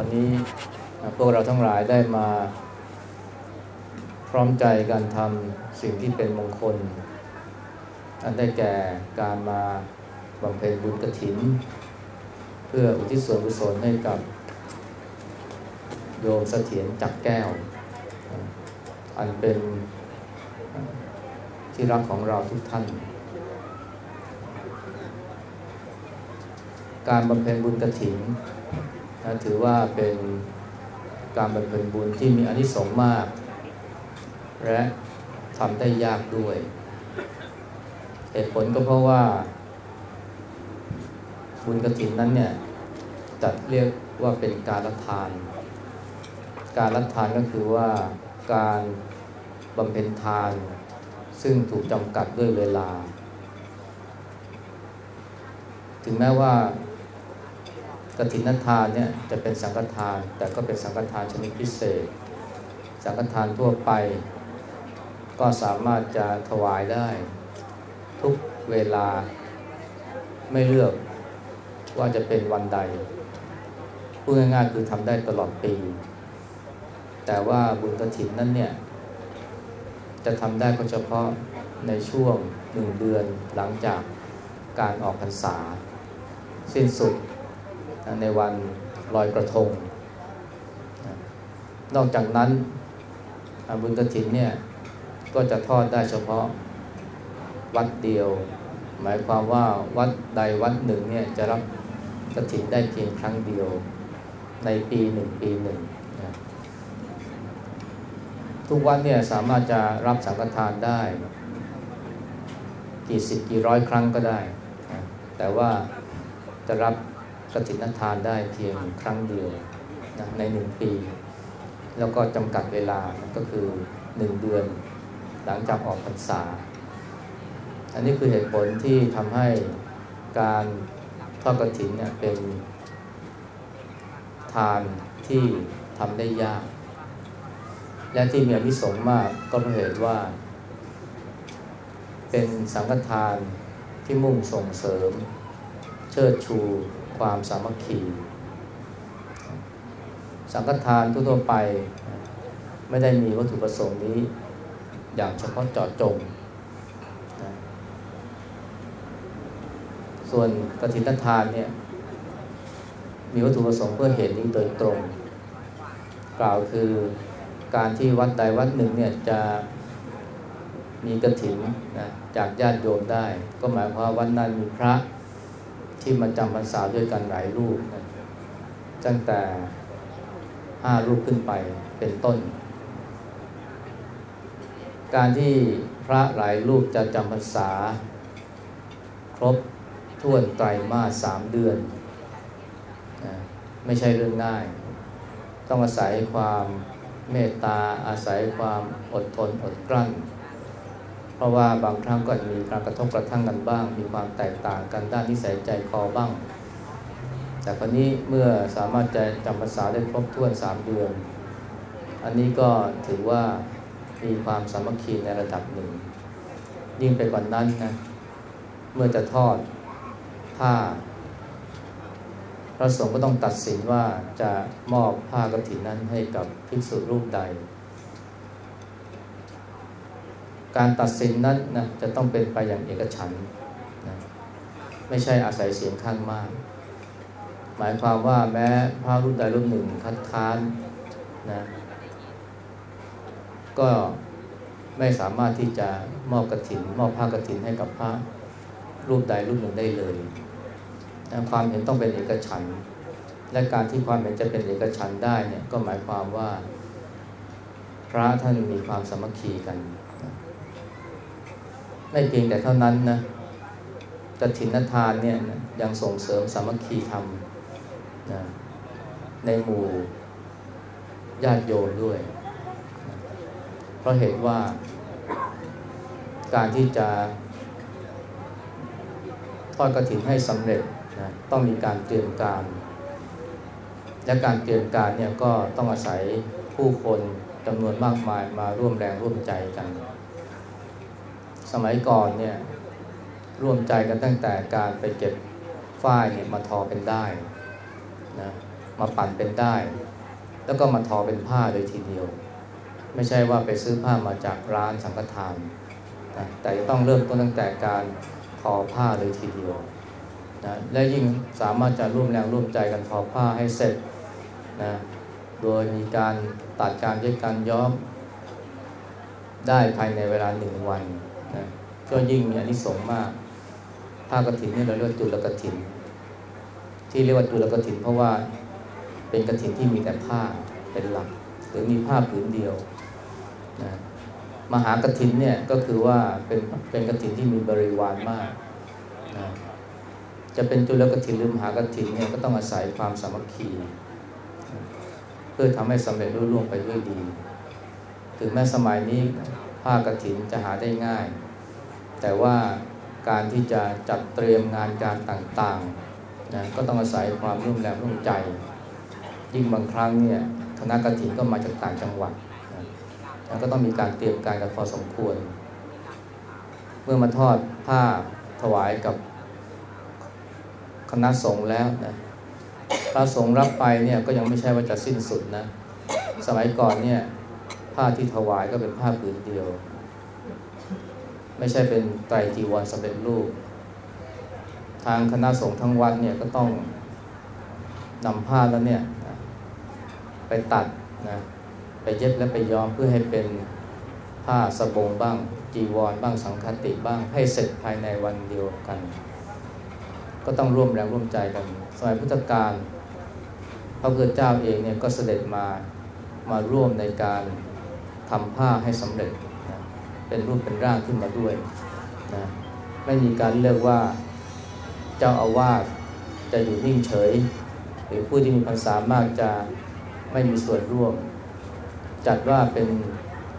วันนี้พวกเราทั้งหลายได้มาพร้อมใจกันทำสิ่งที่เป็นมงคล อันได้แก่การมาบำเพ็ญบุญกระถิน เพื่ออุทิศส่วนกุศลให้กับโยมเสถียรจักแก้ว อันเป็นที่รักของเราทุกท่าน การบำเพ็ญบุญกระถิน นะถือว่าเป็นการบำเพ็ญบุญที่มีอนิสงส์มาก และทำได้ยากด้วย เหตุผลก็เพราะว่า บุญกระถินนั้นเนี่ยจัดเรียกว่าเป็นการรับทาน การรับทานก็คือว่าการบำเพ็ญทาน ซึ่งถูกจำกัดด้วยเวลา ถึงแม้ว่า กฐินทานเนี่ยจะเป็นสังฆทาน แต่ก็เป็นสังฆทานชนิดพิเศษ สังฆทานทั่วไป ก็สามารถจะถวายได้ ทุกเวลาไม่เลือกว่าจะเป็นวันใดพูดง่ายๆคือทำได้ตลอดปี แต่ว่าบุญกระถินนั้นเนี่ย จะทำได้ก็เฉพาะในช่วงหนึ่งเดือนหลังจากการออกพรรษา สิ้นสุด ในวันลอยกระทง นอกจากนั้นบุญกระถินเนี่ยก็จะทอดได้เฉพาะวัดเดียว หมายความว่าวัดใดวัดหนึ่งเนี่ยจะรับกระถินได้เพียงครั้งเดียวในปีหนึ่งปีหนึ่งทุกวัดเนี่ยสามารถจะรับสังฆทานได้ กี่สิบกี่ร้อยครั้งก็ได้ แต่ว่าจะรับ กฐินทานได้เพียงครั้งเดียวนะในหนึ่งปี แล้วก็จำกัดเวลาก็คือหนึ่งเดือนหลังจากออกพรรษา อันนี้คือเหตุผลที่ทำให้การทอดกระถินเนี่ยเป็นทานที่ทำได้ยาก และที่มีอนิสงส์มากก็เพราะเหตุว่า เป็นสังฆทานที่มุ่งส่งเสริม เชิดชู ความสามัคคี สังฆทานทั่วไป ไม่ได้มีวัตถุประสงค์นี้ อย่างเฉพาะเจาะจง ส่วนกฐินทานเนี่ยมีวัตถุประสงค์เพื่อเหตุนี้โดยตรง กล่าวคือการที่วัดใดวัดหนึ่งเนี่ยจะมีกระถินนะจากญาติโยมได้ ก็หมายความว่าวัดนั้นมีพระ ที่มาจำพรรษาด้วยกันหลายรูปนะตั้งแต่ห้ารูปขึ้นไปเป็นต้น การที่พระหลายรูปจะจำพรรษา ครบท่วนไตรมาสสามเดือนนะไม่ใช่เรื่องง่าย ต้องอาศัยความเมตตาอาศัยความอดทนอดกลั้น เพราะว่าบางครั้งก็มีการกระทบกระทั่งกันบ้าง มีความแตกต่างกันด้านนิสัยใจคอบ้าง แต่ครนี้เมื่อสามารถจะจำภาษาได้ครบถ้วนสามเดือน อันนี้ก็ถือว่ามีความสามัคคีในระดับหนึ่ง ยิ่งไปกว่านนั้นนะ เมื่อจะทอดผ้า พระสงฆ์ก็ต้องตัดสินว่าจะมอบผ้ากฐินนั้นให้กับภิกษุรูปใด การตัดสินนั้นนะจะต้องเป็นไปอย่างเอกฉันนะไม่ใช่อาศัยเสียงข้างมาก หมายความว่าแม้พระรูปใดรูปหนึ่งคัดค้านนะก็ไม่สามารถที่จะมอบกระถิน มอบผ้ากระถินให้กับพระรูปใดรูปหนึ่งได้เลยนะความเห็นต้องเป็นเอกฉันและการที่ความเห็นจะเป็นเอกฉันได้เนี่ยก็หมายความว่า พระท่านมีความสามัคคีกัน ไม่เพียงแต่เท่านั้นนะกฐินทานเนี่ยยังส่งเสริมสามัคคีธรรมนะในหมู่ญาติโยมด้วยนะเพราะเหตุว่า การที่จะทอดกระถินให้สำเร็จนะต้องมีการเตรียมการ และการเตรียมการเนี่ยก็ต้องอาศัยผู้คนจำนวนมากมายมาร่วมแรงร่วมใจกัน สมัยก่อนเนี่ยร่วมใจกันตั้งแต่การไปเก็บฝ้ายเนี่ยมาทอเป็นได้นะมาปั่นเป็นได้ แล้วก็มาทอเป็นผ้าเลยทีเดียว ไม่ใช่ว่าไปซื้อผ้ามาจากร้านสังฆทานนะแต่ต้องเริ่มต้นตั้งแต่การทอผ้าเลยทีเดียวนะและยิ่งสามารถจะร่วมแรงร่วมใจกันทอผ้าให้เสร็จนะโดยมีการตัดการเย็บการย้อมได้ภายในเวลาหนึ่งวัน นะก็ยิ่งมีอนิสงส์มากผ้ากฐินนี่เราเรียกว่าจุลกฐิน ที่เรียกว่าจุลกฐิน เพราะว่าเป็นกฐินที่มีแต่ผ้าเป็นหลัก หรือมีผ้าผืนเดียวนะมหากฐินเนี่ยก็คือว่าเป็นเป็นกฐินที่มีบริวารมากนะจะเป็นจุลกฐินหรือมหากฐินเนี่ยก็ต้องอาศัยความสามัคคี เพื่อทำให้สำเร็จรุ่ร่วงไปด้วยดี ถึงแม้สมัยนี้ ผ้ากฐินจะหาได้ง่าย แต่ว่าการที่จะจัดเตรียมงานการต่างๆนะก็ต้องอาศัยความร่วมแรงร่วมใจ ยิ่งบางครั้งเนี่ยคณะกฐินก็มาจากต่างจังหวัดนะก็ต้องมีการเตรียมการกันพอสมควร เมื่อมาทอดผ้าถวายกับคณะสงฆ์แล้วนะพระสงฆ์รับไปเนี่ยก็ยังไม่ใช่ว่าจะสิ้นสุดนะ สมัยก่อนเนี่ย ผ้าที่ถวายก็เป็นผ้าผืนเดียว ไม่ใช่เป็นไตรจีวรสำเร็จรูป ทางคณะสงฆ์ทั้งวัดเนี่ยก็ต้องนำผ้าแล้วเนี่ยไปตัดนะไปเย็บและไปย้อมเพื่อให้เป็นผ้าสบงบ้าง จีวรบ้างสังคติบ้างให้เสร็จภายในวันเดียวกัน ก็ต้องร่วมแรงร่วมใจกัน สมัยพุทธกาลพระพุทธเจ้าเองเนี่ยก็เสด็จมามาร่วมในการ ทำผ้าให้สำเร็จนะเป็นรูปเป็นร่างขึ้นมาด้วยนะไม่มีการเลือกว่าเจ้าอาวาสจะอยู่นิ่งเฉย หรือผู้ที่มีพรรษามากจะไม่มีส่วนร่วม จัดว่าเป็น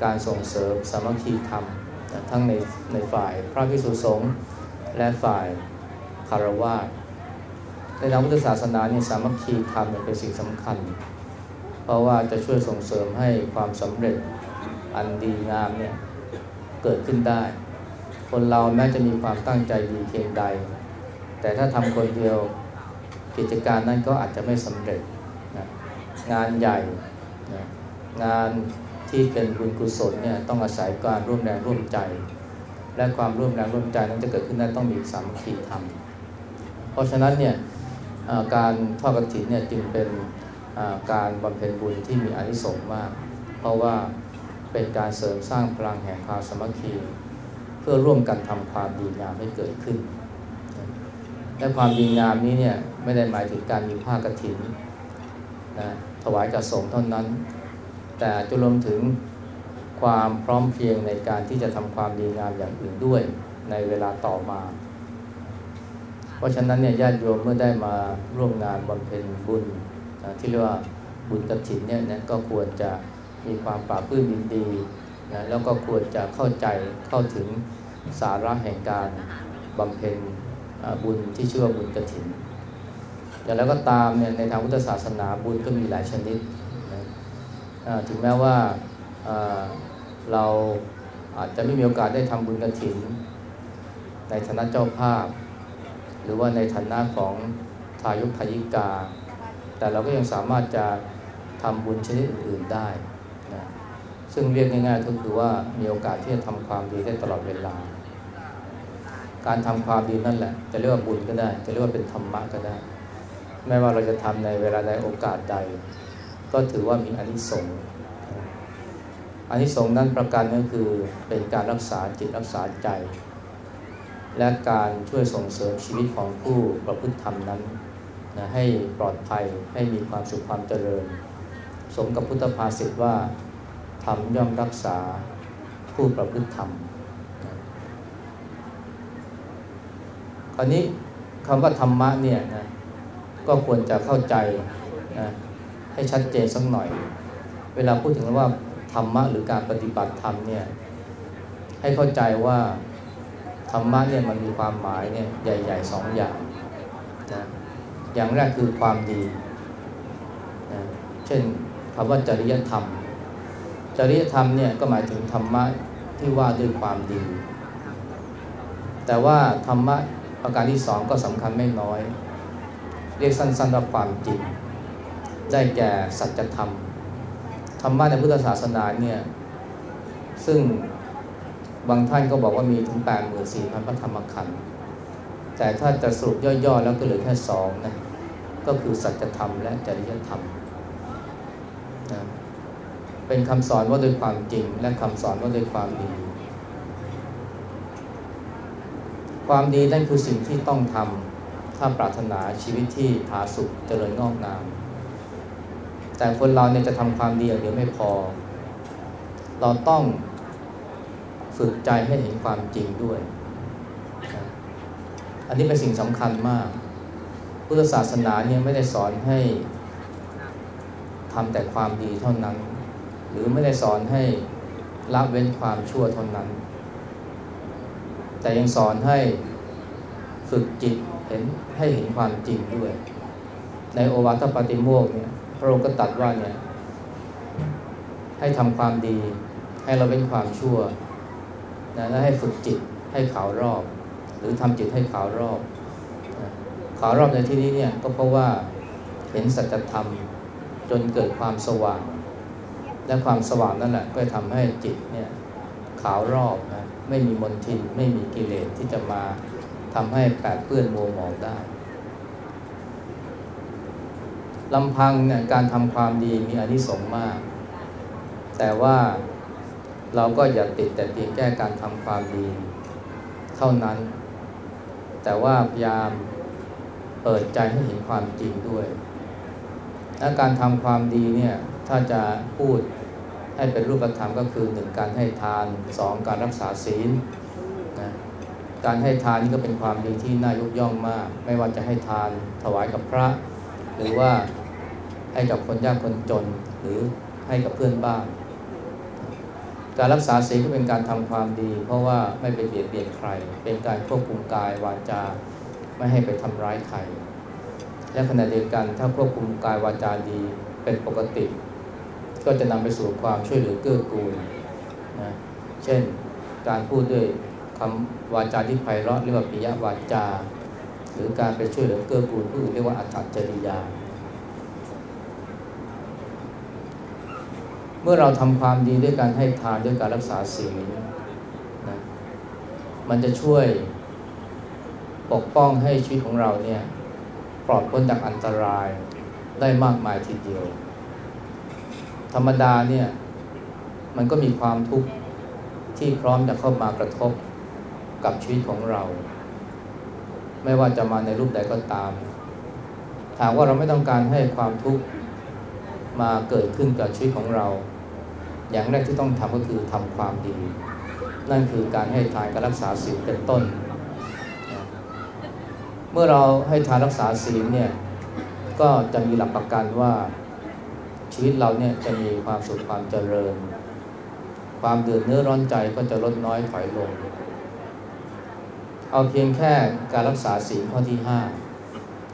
การส่งเสริมสามัคคีธรรมนะทั้งในในฝ่ายพระภิกษุสงฆ์และฝ่ายคารวะในทางพุทธศาสนาเนี่ยสามัคคีธรรมเป็นสิ่งสำคัญ เพราะว่าจะช่วยส่งเสริมให้ความสำเร็จ อันดีงามเนี่ยเกิดขึ้นได้ คนเราแม้จะมีความตั้งใจดีเพียงใด แต่ถ้าทำคนเดียวกิจการนั้นก็อาจจะไม่สำเร็จนะงานใหญ่นะงานที่เป็นบุญกุศลเนี่ยต้องอาศัยการร่วมแรงร่วมใจ และความร่วมแรงร่วมใจนั้นจะเกิดขึ้นได้ต้องมีสามัคคีธรรม เพราะฉะนั้นเนี่ยการทอดกฐินเนี่ยจึงเป็นการบำเพ็ญบุญที่มีอนิสงส์มาก เพราะว่า เป็นการเสริมสร้างพลังแห่งความสมัคคี เพื่อร่วมกันทำความดีงามให้เกิดขึ้น และความดีงามนี้เนี่ยไม่ได้หมายถึงการมีผ้ากฐินนะถวายกับสงเท่านั้น แต่จะรวมถึงความพร้อมเพรียงในการที่จะทำความดีงามอย่างอื่นด้วยในเวลาต่อมา เพราะฉะนั้นเนี่ยญาติโยมเมื่อได้มาร่วมงานบำเพ็ญบุญที่เรียกว่าบุญกฐินเนี่ยนะก็ควรจะ มีความปราบปลื้มยินดีนะแล้วก็ควรจะเข้าใจเข้าถึงสาระแห่งการบำเพ็ญบุญที่ชื่อว่าบุญกฐินอย่างแล้วก็ตามเนี่ยในทางพุทธศาสนาบุญก็มีหลายชนิดนะถึงแม้ว่าเราอาจจะไม่มีโอกาสได้ทำบุญกฐิน ในฐานะเจ้าภาพ หรือว่าในฐานะของทายุทายิกา แต่เราก็ยังสามารถจะทำบุญชนิดอื่นได้ ซึ่งเรียกง่ายๆก็คือว่ามีโอกาสที่จะทำความดีได้ตลอดเวลา การทำความดีนั่นแหละ จะเรียกว่าบุญก็ได้ จะเรียกว่าเป็นธรรมะก็ได้ ไม่ว่าเราจะทำในเวลาใดโอกาสใด ก็ถือว่ามีอานิสงส์อานิสงส์นั้นประการก็คือเป็นการรักษาจิตรักษาใจ และการช่วยส่งเสริมชีวิตของผู้ประพฤติธรรมนั้นนะให้ปลอดภัยให้มีความสุขความเจริญ สมกับพุทธภาษิตว่า รรมย่อมรักษาผู้ประพฤติธรรมคราวนี้คำว่าธรรมะเนี่ยนะก็ควรจะเข้าใจนะให้ชัดเจนสักหน่อย เวลาพูดถึงว่าธรรมะหรือการปฏิบัติธรรมเนี่ยให้เข้าใจว่าธรรมะเนี่ยมันมีความหมายเนี่ยใหญ่ๆสองอย่างนะอย่างแรกคือความดีนะเช่นคำว่าจริยธรรม จริยธรรมเนี่ยก็หมายถึงธรรมะที่ว่าด้วยความดี แต่ว่าธรรมะประการที่สองก็สำคัญไม่น้อย เรียกสั้นๆว่าความจริง ได้แก่สัจธรรม ธรรมะในพุทธศาสนาเนี่ยซึ่งบางท่านก็บอกว่ามีถึง 84,000พระธรรมขันธ์แต่ถ้าจะสรุปย่อๆแล้วก็เหลือแค่สองนะก็คือสัจธรรมและจริยธรรม เป็นคำสอนว่าด้วยความจริง และคำสอนว่าด้วยความดี ความดีนั่นคือสิ่งที่ต้องทำถ้าปรารถนาชีวิตที่ผาสุกเจริญงอกงาม แต่คนเราเนี่ยจะทำความดีอย่างเดียวไม่พอ เราต้องฝึกใจให้เห็นความจริงด้วย อันนี้เป็นสิ่งสำคัญมาก พุทธศาสนาเนี่ยไม่ได้สอนให้ทำแต่ความดีเท่านั้น หรือไม่ได้สอนให้ละเว้นความชั่วเท่านั้น แต่ยังสอนให้ฝึกจิตเห็นให้เห็นความจริงด้วย ในโอวาทปาติโมกเนี่ยพระองค์ก็ตัดว่าเนี่ยให้ทำความดี ให้เราเว้นความชั่วนะและให้ฝึกจิตให้ขาวรอบ หรือทำจิตให้ขาวรอบนะขาวรอบในที่นี้เนี่ยก็เพราะว่าเห็นสัจธรรมจนเกิดความสว่าง และความสว่างนั่นแหละก็ทำให้จิตเนี่ยขาวรอบนะไม่มีมลทินไม่มีกิเลสที่จะมาทำให้แปดเปื้อนมัวหมองได้ลำพังเนี่ยการทำความดีมีอนิสงส์มาก แต่ว่าเราก็อย่าติดแต่เพียงแค่การทำความดีเท่านั้น แต่ว่าพยายามเปิดใจให้เห็นความจริงด้วยและการทำความดีเนี่ย ถ้าจะพูดให้เป็นรูปธรรมก็คือหนึ่งการให้ทานสองการรักษาศีลนะการให้ทานนี่ก็เป็นความดีที่น่ายกย่องมาก ไม่ว่าจะให้ทานถวายกับพระ หรือว่าให้กับคนยากคนจนหรือให้กับเพื่อนบ้าน การรักษาศีลก็เป็นการทำความดี เพราะว่าไม่ไปเบียดเบียนใคร เป็นการควบคุมกายวาจาไม่ให้ไปทำร้ายใครและขณะเดียวกันถ้าควบคุมกายวาจาดีเป็นปกติ ก็จะนำไปสู่ความช่วยเหลือเกื้อกูลนะเช่นการพูดด้วยคำวาจาที่ไพเราะเรียกว่าปิยวาจา หรือการไปช่วยเหลือเกื้อกูลผู้อื่นเรียกว่าอัตจริยา เมื่อเราทำความดีด้วยการให้ทานด้วยการรักษาศีลนะมันจะช่วยปกป้องให้ชีวิตของเราเนี่ยปลอดพ้นจากอันตรายได้มากมายทีเดียว รรมดาเนี่ย มันก็มีความทุกข์ที่พร้อมจะเข้ามากระทบกับชีวิตของเรา ไม่ว่าจะมาในรูปใดก็ตาม ถามว่าเราไม่ต้องการให้ความทุกข์มาเกิดขึ้นกับชีวิตของเรา อย่างแรกที่ต้องทำก็คือทำความดี นั่นคือการให้ทานการรักษาศีลเป็นต้น เมื่อเราให้ทานรักษาศีลเนี่ยก็จะมีหลักประกันว่า ชีวิตเราเนี่ยจะมีความสุขความเจริญ ความเดือดเนื้อร้อนใจก็จะลดน้อยถอยลง เอาเพียงแค่การรักษาศีลข้อที่ห้า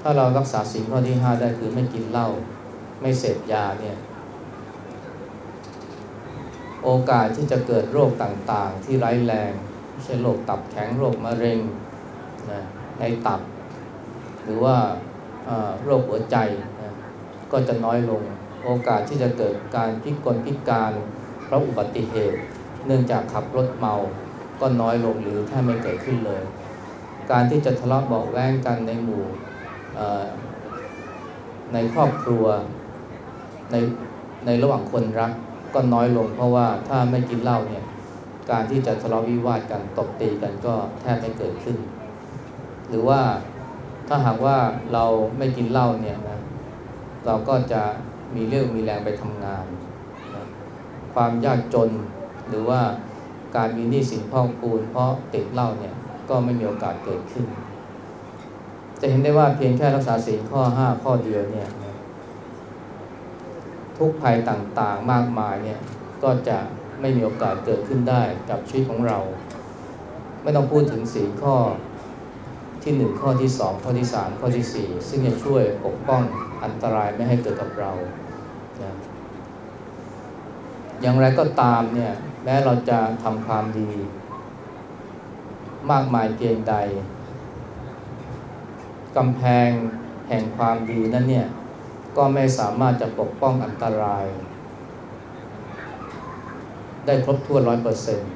ถ้าเรารักษาศีลข้อที่ห้าได้คือไม่กินเหล้าไม่เสพยาเนี่ยโอกาสที่จะเกิดโรคต่างๆ ที่ร้ายแรงเช่นโรคตับแข็งโรคมะเร็งนะในตับ หรือว่าโรคหัวใจนะก็จะน้อยลง โอกาสที่จะเกิดการพิกลพิการเพราะอุบัติเหตุ เนื่องจากขับรถเมาก็น้อยลงหรือแทบไม่เกิดขึ้นเลย การที่จะทะเลาะเบาแวงกันในหมู่ในครอบครัวในในระหว่างคนรักก็น้อยลง เพราะว่าถ้าไม่กินเหล้าเนี่ยการที่จะทะเลาะวิวาทกันตบตีกันก็แทบไม่เกิดขึ้น หรือว่าถ้าหากว่าเราไม่กินเหล้าเนี่ยนะเราก็จะ มีเรื่องมีแรงไปทำงานนะความยากจนหรือว่าการมีหนี้สินพ่องปูน เพราะติดเหล้าเนี่ยก็ไม่มีโอกาสเกิดขึ้น จะเห็นได้ว่าเพียงแค่รักษาศีลข้อ 5 ข้อเดียวเนี่ยทุกภัยต่างๆมากมายเนี่ยก็จะไม่มีโอกาสเกิดขึ้นได้กับชีวิตของเรา ไม่ต้องพูดถึงสีข้อที่หนึ่งข้อที่สองข้อที่สามข้อที่สี่ซึ่งจะช่วยปกป้องอันตรายไม่ให้เกิดกับเรา นะอย่างไรก็ตามเนี่ย แม้เราจะทำความดี มากมายเพียงใดกำแพงแห่งความดีนั้นเนี่ย ก็ไม่สามารถจะปกป้องอันตราย ได้ครบถ้วนร้อยเปอร์เซ็นต์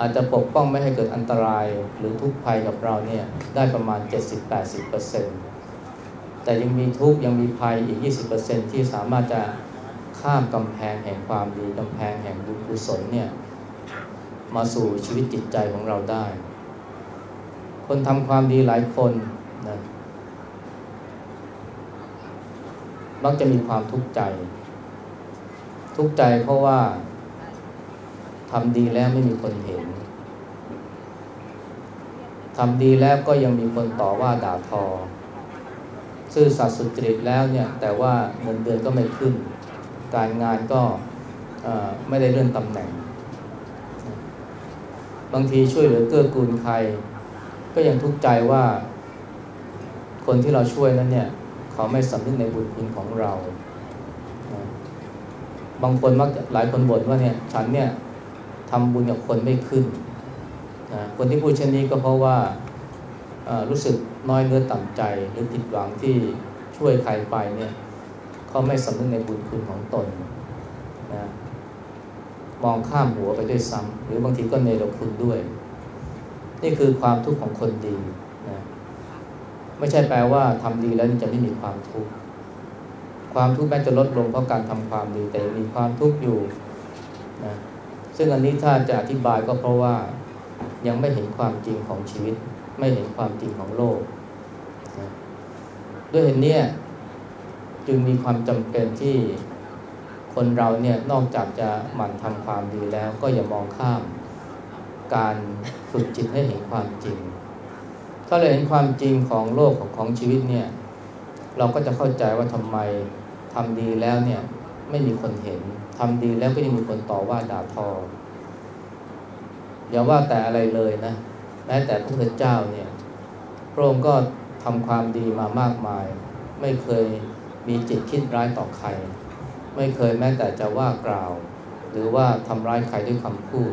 อาจจะปกป้องไม่ให้เกิดอันตรายหรือทุกภัยกับเราเนี่ย ได้ประมาณ 70-80% แต่ยังมีทุกยังมีภัยอีก 20%ที่สามารถจะข้ามกำแพงแห่งความดีกำแพงแห่งบุญกุศลเนี่ยมาสู่ชีวิตจิตใจของเราได้ คนทำความดีหลายคนนะมักจะมีความทุกข์ใจ ทุกข์ใจเพราะว่าทำดีแล้วไม่มีคนเห็นทำดีแล้วก็ยังมีคนต่อว่าด่าทอ ซื่อสัตย์สุจริตแล้วเนี่ยแต่ว่าเงินเดือนก็ไม่ขึ้น การงานก็ไม่ได้เลื่อนตำแหน่ง บางทีช่วยเหลือเกื้อกูลใคร ก็ยังทุกข์ใจว่า คนที่เราช่วยนั้นเนี่ยเขาไม่สำนึกในบุญคุณของเรา บางคนมักหลายคนบ่นว่าเนี่ยฉันเนี่ยทำบุญกับคนไม่ขึ้น คนที่พูดเช่นนี้ก็เพราะว่ารู้สึก น้อยเนื้อต่ำใจหรือผิดหวังที่ช่วยใครไปเนี่ยเขาไม่สำนึกในบุญคุณของตนนะมองข้ามหัวไปด้วยซ้ำหรือบางทีก็เนรคุณด้วย นี่คือความทุกข์ของคนดีนะไม่ใช่แปลว่าทำดีแล้วจะไม่มีความทุกข์ความทุกข์แม้จะลดลงเพราะการทำความดีแต่มีความทุกข์อยู่นะซึ่งอันนี้ถ้าจะอธิบายก็เพราะว่ายังไม่เห็นความจริงของชีวิต ไม่เห็นความจริงของโลก ด้วยเหตุนี้จึงมีความจำเป็นที่คนเราเนี่ยนอกจากจะหมั่นทำความดีแล้ว ก็อย่ามองข้าม การฝึกจิตให้เห็นความจริง ถ้าเราเห็นความจริงของโลกของของชีวิตเนี่ยเราก็จะเข้าใจว่าทำไมทำดีแล้วเนี่ยไม่มีคนเห็นทำดีแล้วก็ยังมีคนต่อว่าด่าทออย่าว่าแต่อะไรเลยนะ แม้แต่พระพุทธเจ้าเนี่ยพระองค์ก็ ทำความดีมามากมาย ไม่เคยมีจิตคิดร้ายต่อใคร ไม่เคยแม้แต่จะว่ากล่าว หรือว่าทำร้ายใครด้วยคำพูด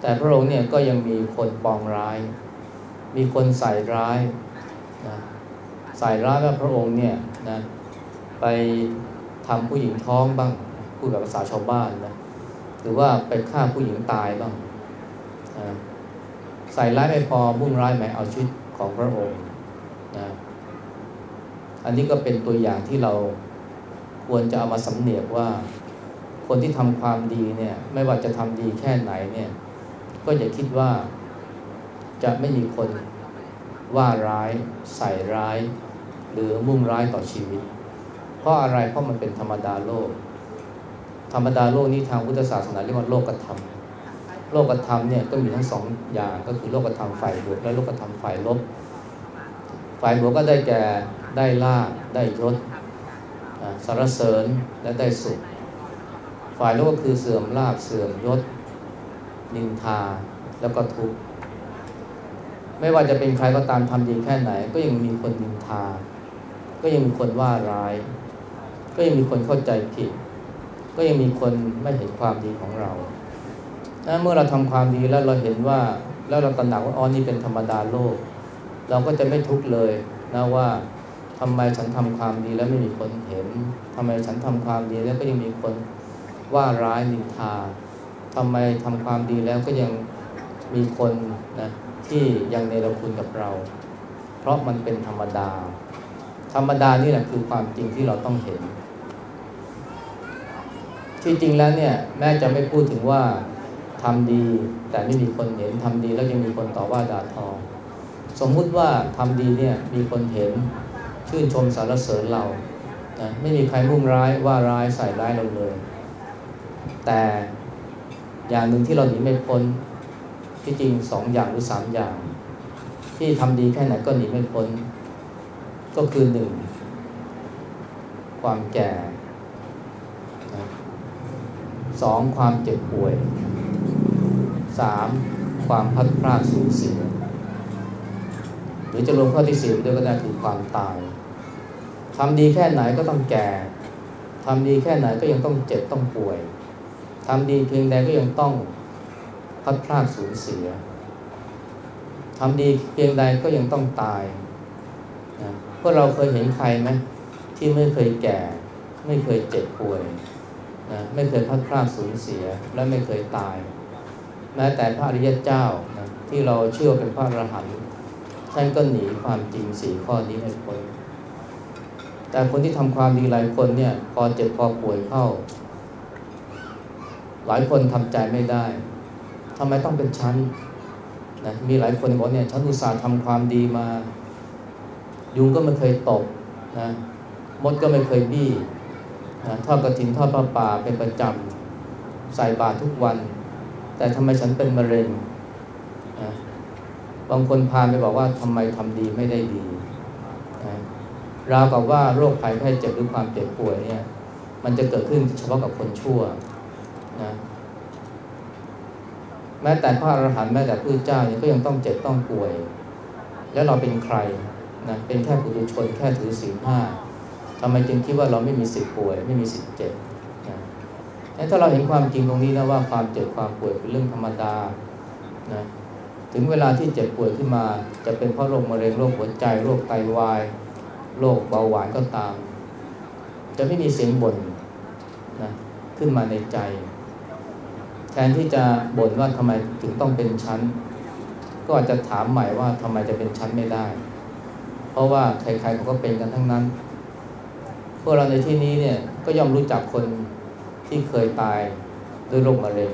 แต่พระองค์เนี่ยก็ยังมีคนปองร้าย มีคนใส่ร้ายนะใส่ร้ายว่าพระองค์เนี่ยนะไปทำผู้หญิงท้องบ้างพูดแบบภาษาชาวบ้านนะหรือว่าไปฆ่าผู้หญิงตายบ้างใส่ร้ายไม่พอมุ่งร้ายหมายเอาชีวิตของพระองค์ นะอันนี้ก็เป็นตัวอย่างที่เราควรจะเอามาสำเนียกว่า คนที่ทำความดีเนี่ยไม่ว่าจะทำดีแค่ไหนเนี่ย ก็อย่าคิดว่าจะไม่มีคนว่าร้ายใส่ร้าย หรือมุ่งร้ายต่อชีวิต เพราะอะไรเพราะมันเป็นธรรมดาโลก ธรรมดาโลกนี้ทางพุทธศาสนาเรียกว่าโลกธรรมโลกธรรมเนี่ยก็มีทั้งสองอย่างก็คือโลกธรรมฝ่ายบวกและโลกธรรมฝ่ายลบ ฝ่ายบวกก็ได้แก่ได้ลาได้ยศสารเสริญและได้สุข ฝ่ายลบก็คือเสื่อมลาบเสื่อมยศ นินทาแล้วก็ทุกข์ไม่ว่าจะเป็นใครก็ตามทำดีแค่ไหน ก็ยังมีคนนินทา ก็ยังมีคนว่าร้าย ก็ยังมีคนเข้าใจผิด ก็ยังมีคนไม่เห็นความดีของเราเมื่อเราทำความดีแล้วเราเห็นว่าแล้วเราตระหนักว่าอ๋อนี่เป็นธรรมดาโลก เราก็จะไม่ทุกข์เลยนะว่าทำไมฉันทำความดีแล้วไม่มีคนเห็นทำไมฉันทำความดีแล้วก็ยังมีคนว่าร้ายนินทาทำไมทำความดีแล้วก็ยังมีคนนะที่ยังในรคุณกับเรา เพราะมันเป็นธรรมดา ธรรมดานี่แหละคือความจริงที่เราต้องเห็น ที่จริงแล้วเนี่ยแม่จะไม่พูดถึงว่าทำดีแต่ไม่มีคนเห็นทำดีแล้วยังมีคนต่อว่าด่าทอ สมมุติว่าทำดีเนี่ยมีคนเห็นชื่นชมสรรเสริญเรานะไม่มีใครมุ่งร้ายว่าร้ายใส่ร้ายเราเลย แต่อย่างหนึ่งที่เราหนีไม่พ้นที่จริงสองอย่างหรือสามอย่าง ที่ทำดีแค่ไหนก็หนีไม่พ้น ก็คือหนึ่งความแก่สองความเจ็บป่วยสามความพัดพลาดสูญเสีย รือจะรวมข้อที่สี่ด้วยก็ได้คือความตายทำดีแค่ไหนก็ต้องแก่ทำดีแค่ไหนก็ยังต้องเจ็บต้องป่วยทำดีเพียงใดก็ยังต้องพัดพลาดสูญเสียทำดีเพียงใดก็ยังต้องตายนะพวกเราเคยเห็นใครไหมที่ไม่เคยแก่ ไม่เคยเจ็บป่วยนะไม่เคยพัดพลาดสูญเสียและไม่เคยตาย แม้แต่พระอริยเจ้านะที่เราเชื่อเป็นพระอรหันต์ ท่านก็หนีความจริงสี่ข้อนี้ไม่พ้นแต่คนที่ทำความดีหลายคนเนี่ย พอเจ็บพอป่วยเข้า หลายคนทำใจไม่ได้ทำไมต้องเป็นชั้นนะมีหลายคนบอกเนี่ยฉันอุตส่าห์ทำความดีมา ยุงก็ไม่เคยตกนะมดก็ไม่เคยบี้นะทอดกระถินทอดปลาป่าเป็นประจำใส่บาตรทุกวัน แต่ทำไมฉันเป็นมะเร็ง บางคนพาไปบอกว่าทำไมทำดีไม่ได้ดีนะราวกับว่าโรคภัยไข้เจ็บหรือความเจ็บป่วยเนี่ย มันจะเกิดขึ้นเฉพาะกับคนชั่วนะแม้แต่พระอรหันต์แม้แต่พระเจ้าเนี่ยก็ยังต้องเจ็บต้องป่วย แล้วเราเป็นใครนะเป็นแค่ปุถุชนแค่ถือศีลห้าทำไมจึงคิดว่าเราไม่มีสิทธิ์ป่วย ไม่มีสิทธิ์เจ็บนะถ้าเราเห็นความจริงตรงนี้นะว่าความเจ็บความป่วยเป็นเรื่องธรรมดานะ ถึงเวลาที่เจ็บป่วยขึ้นมาจะเป็นเพราะโรคมะเร็งโรคหัวใจโรคไตวายโรคเบาหวานก็ตาม จะไม่มีเสียงบ่นนะขึ้นมาในใจ แทนที่จะบ่นว่าทำไมถึงต้องเป็นชั้น ก็อาจจะถามใหม่ว่าทำไมจะเป็นชั้นไม่ได้ เพราะว่าใครๆเขาก็เป็นกันทั้งนั้น พวกเราในที่นี้เนี่ยก็ย่อมรู้จักคนที่เคยตายด้วยโรคมะเร็ง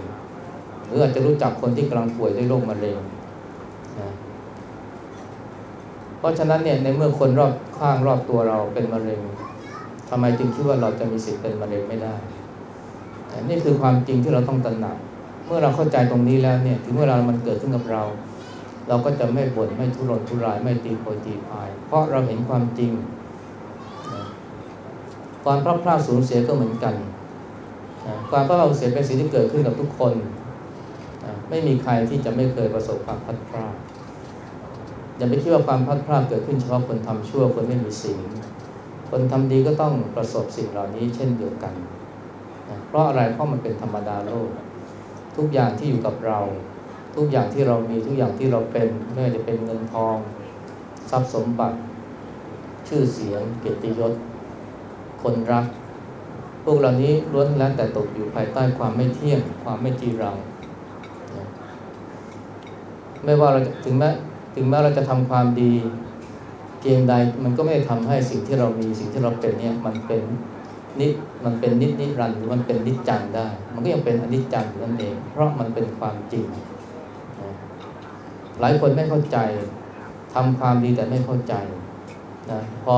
หรืออาจจะรู้จักคนที่กำลังป่วยด้วยโรคมะเร็ง นะเพราะฉะนั้นเนี่ยในเมื่อคนรอบข้างรอบตัวเราเป็นมะเร็งทำไมจึงคิดว่าเราจะมีสิทธิ์เป็นมะเร็งไม่ได้ นี่คือความจริงที่เราต้องตระหนัก เมื่อเราเข้าใจตรงนี้แล้วเนี่ย ถึงเวลามันเกิดขึ้นกับเรา เราก็จะไม่บ่นไม่ทุรนทุรายไม่ตีโพยตีพาย เพราะเราเห็นความจริงความพลาดพลาดสูญเสียก็เหมือนกัน ความพลาดพลาดสูญเสียเป็นสิ่งที่เกิดขึ้นกับทุกคน ไม่มีใครที่จะไม่เคยประสบความพลาดพลาดอย่าไปคิดว่าความพลาดพลาดเกิดขึ้นเฉพาะคนทำชั่วคนไม่มีศีลคนทำดีก็ต้องประสบสิ่งเหล่านี้เช่นเดียวกันเพราะอะไรเพราะมันเป็นธรรมดาโลก ทุกอย่างที่อยู่กับเรา ทุกอย่างที่เรามีทุกอย่างที่เราเป็นไม่ว่าจะเป็นเงินทอง ทรัพย์สมบัติ ชื่อเสียง เกียรติยศ คนรัก พวกเหล่านี้ล้วนแล้วแต่ตกอยู่ภายใต้ความไม่เที่ยง ความไม่จีรัง ไม่ว่าเราถึงแม้ถึงแม้เราจะทำความดีเพียงใดมันก็ไม่ได้ทำให้สิ่งที่เรามีสิ่งที่เราเป็นเนี่ยมันเป็นนิดมันเป็นนิดนิรันด์หรือมันเป็นนิจจังได้ มันก็ยังเป็นอนิจจังนั่นเอง เพราะมันเป็นความจริง หลายคนไม่เข้าใจทำความดีแต่ไม่เข้าใจนะพอ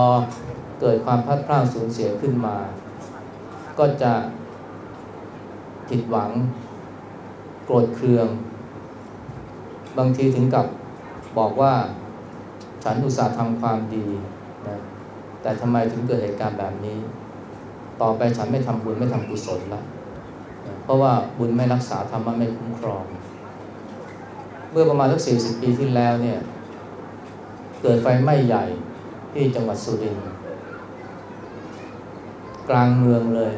เกิดความพลาดพลาดสูญเสียขึ้นมา ก็จะผิดหวัง โกรธเคือง บางทีถึงกับบอกว่าฉันอุตส่าห์ทำความดีนะแต่ทำไมถึงเกิดเหตุการณ์แบบนี้ ต่อไปฉันไม่ทำบุญไม่ทำกุศลละเพราะว่าบุญไม่รักษาธรรมะไม่คุ้มครอง เมื่อประมาณสักสี่สิบปีที่แล้วเนี่ย เกิดไฟไหม้ใหญ่ที่จังหวัดสุรินทร์กลางเมืองเลย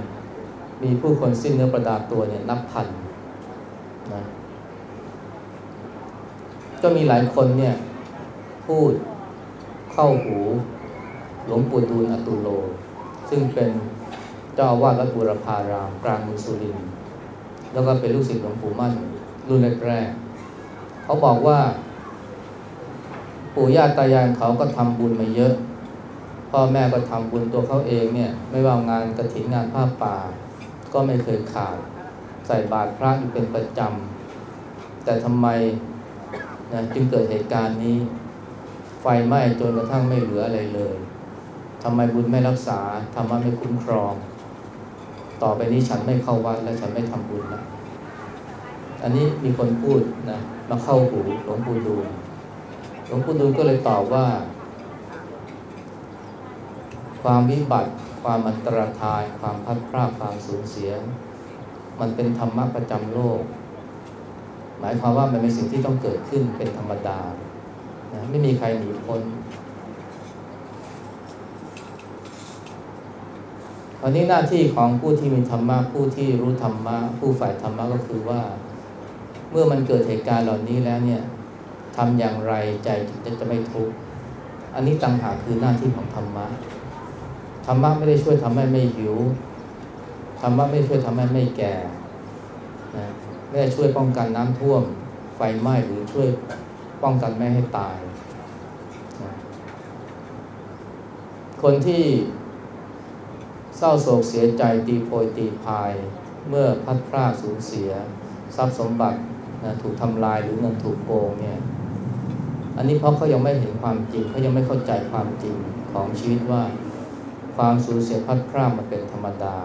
มีผู้คนสิ้นเนื้อประดาตัวเนี่ยนับพันนะ ก็มีหลายคนเนี่ย พูดเข้าหูหลวงปู่ดูลอตุโล ซึ่งเป็นเจ้าอาวาสวัดบุรพารามกลางเมืองสุรินทร์แล้วก็เป็นลูกศิษย์หลวงปู่มั่นรุ่นแรกๆเขาบอกว่า ปู่ย่าตายายเขาก็ทำบุญมาเยอะ พ่อแม่ก็ทำบุญตัวเขาเองเนี่ย ไม่ว่างานกระถิ่นงานผ้าป่า ก็ไม่เคยขาด ใส่บาตรพระอยู่เป็นประจำแต่ทำไม นะจึงเกิดเหตุการณ์นี้ ไฟไหม้จนกระทั่งไม่เหลืออะไรเลยทำไมบุญไม่รักษาทำว่าไม่คุ้มครอง ต่อไปนี้ฉันไม่เข้าวัดและฉันไม่ทำบุญแล้วอันนี้มีคนพูดนะมาเข้าหูหลวงปู่ดูลหลวงปู่ดูลก็เลยตอบว่า ความวิบัติ ความอันตรธาน ความพัดพลาดความสูญเสีย มันเป็นธรรมะประจำโลก มายความว่ามันเป็นสิ่งที่ต้องเกิดขึ้นเป็นธรรมดานะไม่มีใครหนีพ้นวันนี้หน้าที่ของผู้ที่มีธรรมะผู้ที่รู้ธรรมะผู้ฝ่ายธรรมะก็คือว่า เมื่อมันเกิดเหตุการณ์เหล่านี้แล้วเนี่ยทำอย่างไรใจจะจะไม่ทุกข์อันนี้ต่างหากคือหน้าที่ของธรรมะธรรมะไม่ได้ช่วยทำให้ไม่หิวธรรมะไม่ช่วยทำให้ไม่แก่นะ ไม่ได้ช่วยป้องกันน้ำท่วมไฟไหม้หรือช่วยป้องกันไม่ให้ตาย คนที่เศร้าโศกเสียใจตีโพยตีพาย เมื่อพัดพลาดสูญเสีย ทรัพย์สมบัตินะถูกทำลายหรือเงินถูกโกงเนี่ยอันนี้เพราะเขายังไม่เห็นความจริงเขายังไม่เข้าใจความจริงของชีวิตว่า ความสูญเสียพัดพลาดมันเป็นธรรมดา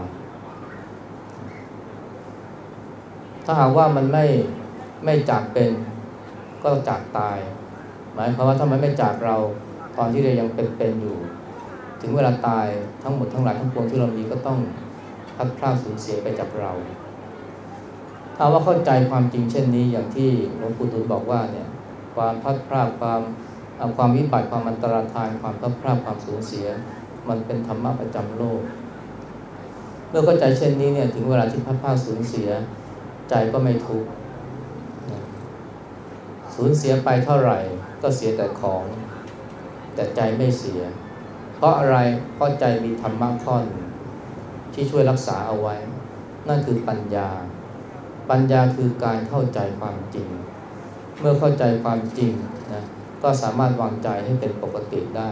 ถ้าหากว่ามันไม่ไม่จากเป็นก็จากตาย หมายความว่าถ้ามันไม่จากเราตอนที่เรายังเป็นๆอยู่ ถึงเวลาตายทั้งหมดทั้งหลายทั้งปวงที่เรามีก็ต้องพัดพลาดสูญเสียไปจากเราถ้าว่าเข้าใจความจริงเช่นนี้อย่างที่หลวงปู่ดูลบอกว่าเนี่ยความพัดพลาดความความวิบัติความอันตรธานความพัดพลาดความสูญเสีย มันเป็นธรรมะประจำโลก เมื่อเข้าใจเช่นนี้เนี่ยถึงเวลาที่พัดพลาดสูญเสีย ใจก็ไม่ทุกข์สูญเสียไปเท่าไหร่ก็เสียแต่ของ แต่ใจไม่เสีย เพราะอะไรเพราะใจมีธรรมะข้อหนึ่งที่ช่วยรักษาเอาไว้ นั่นคือปัญญา ปัญญาคือการเข้าใจความจริง เมื่อเข้าใจความจริงนะก็สามารถวางใจให้เป็นปกติได้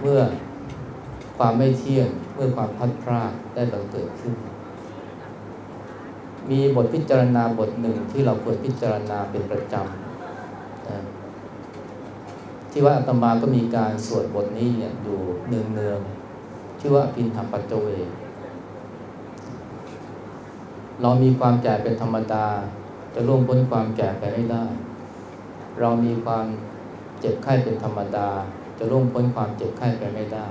เมื่อความไม่เที่ยงเมื่อความพัดพลาดได้บังเกิดขึ้น มีบทพิจารณาบทหนึ่งที่เราควรพิจารณาเป็นประจำนะที่ว่าอาตมาก็มีการสวดบทนี้เนี่ยอยู่เนืองๆชื่อว่าพินธรรมปัจเจเวเรามีความแก่เป็นธรรมดา จะล่วงพ้นความแก่ไปไม่ได้ เรามีความเจ็บไข้เป็นธรรมดา จะล่วงพ้นความเจ็บไข้ไปไม่ได้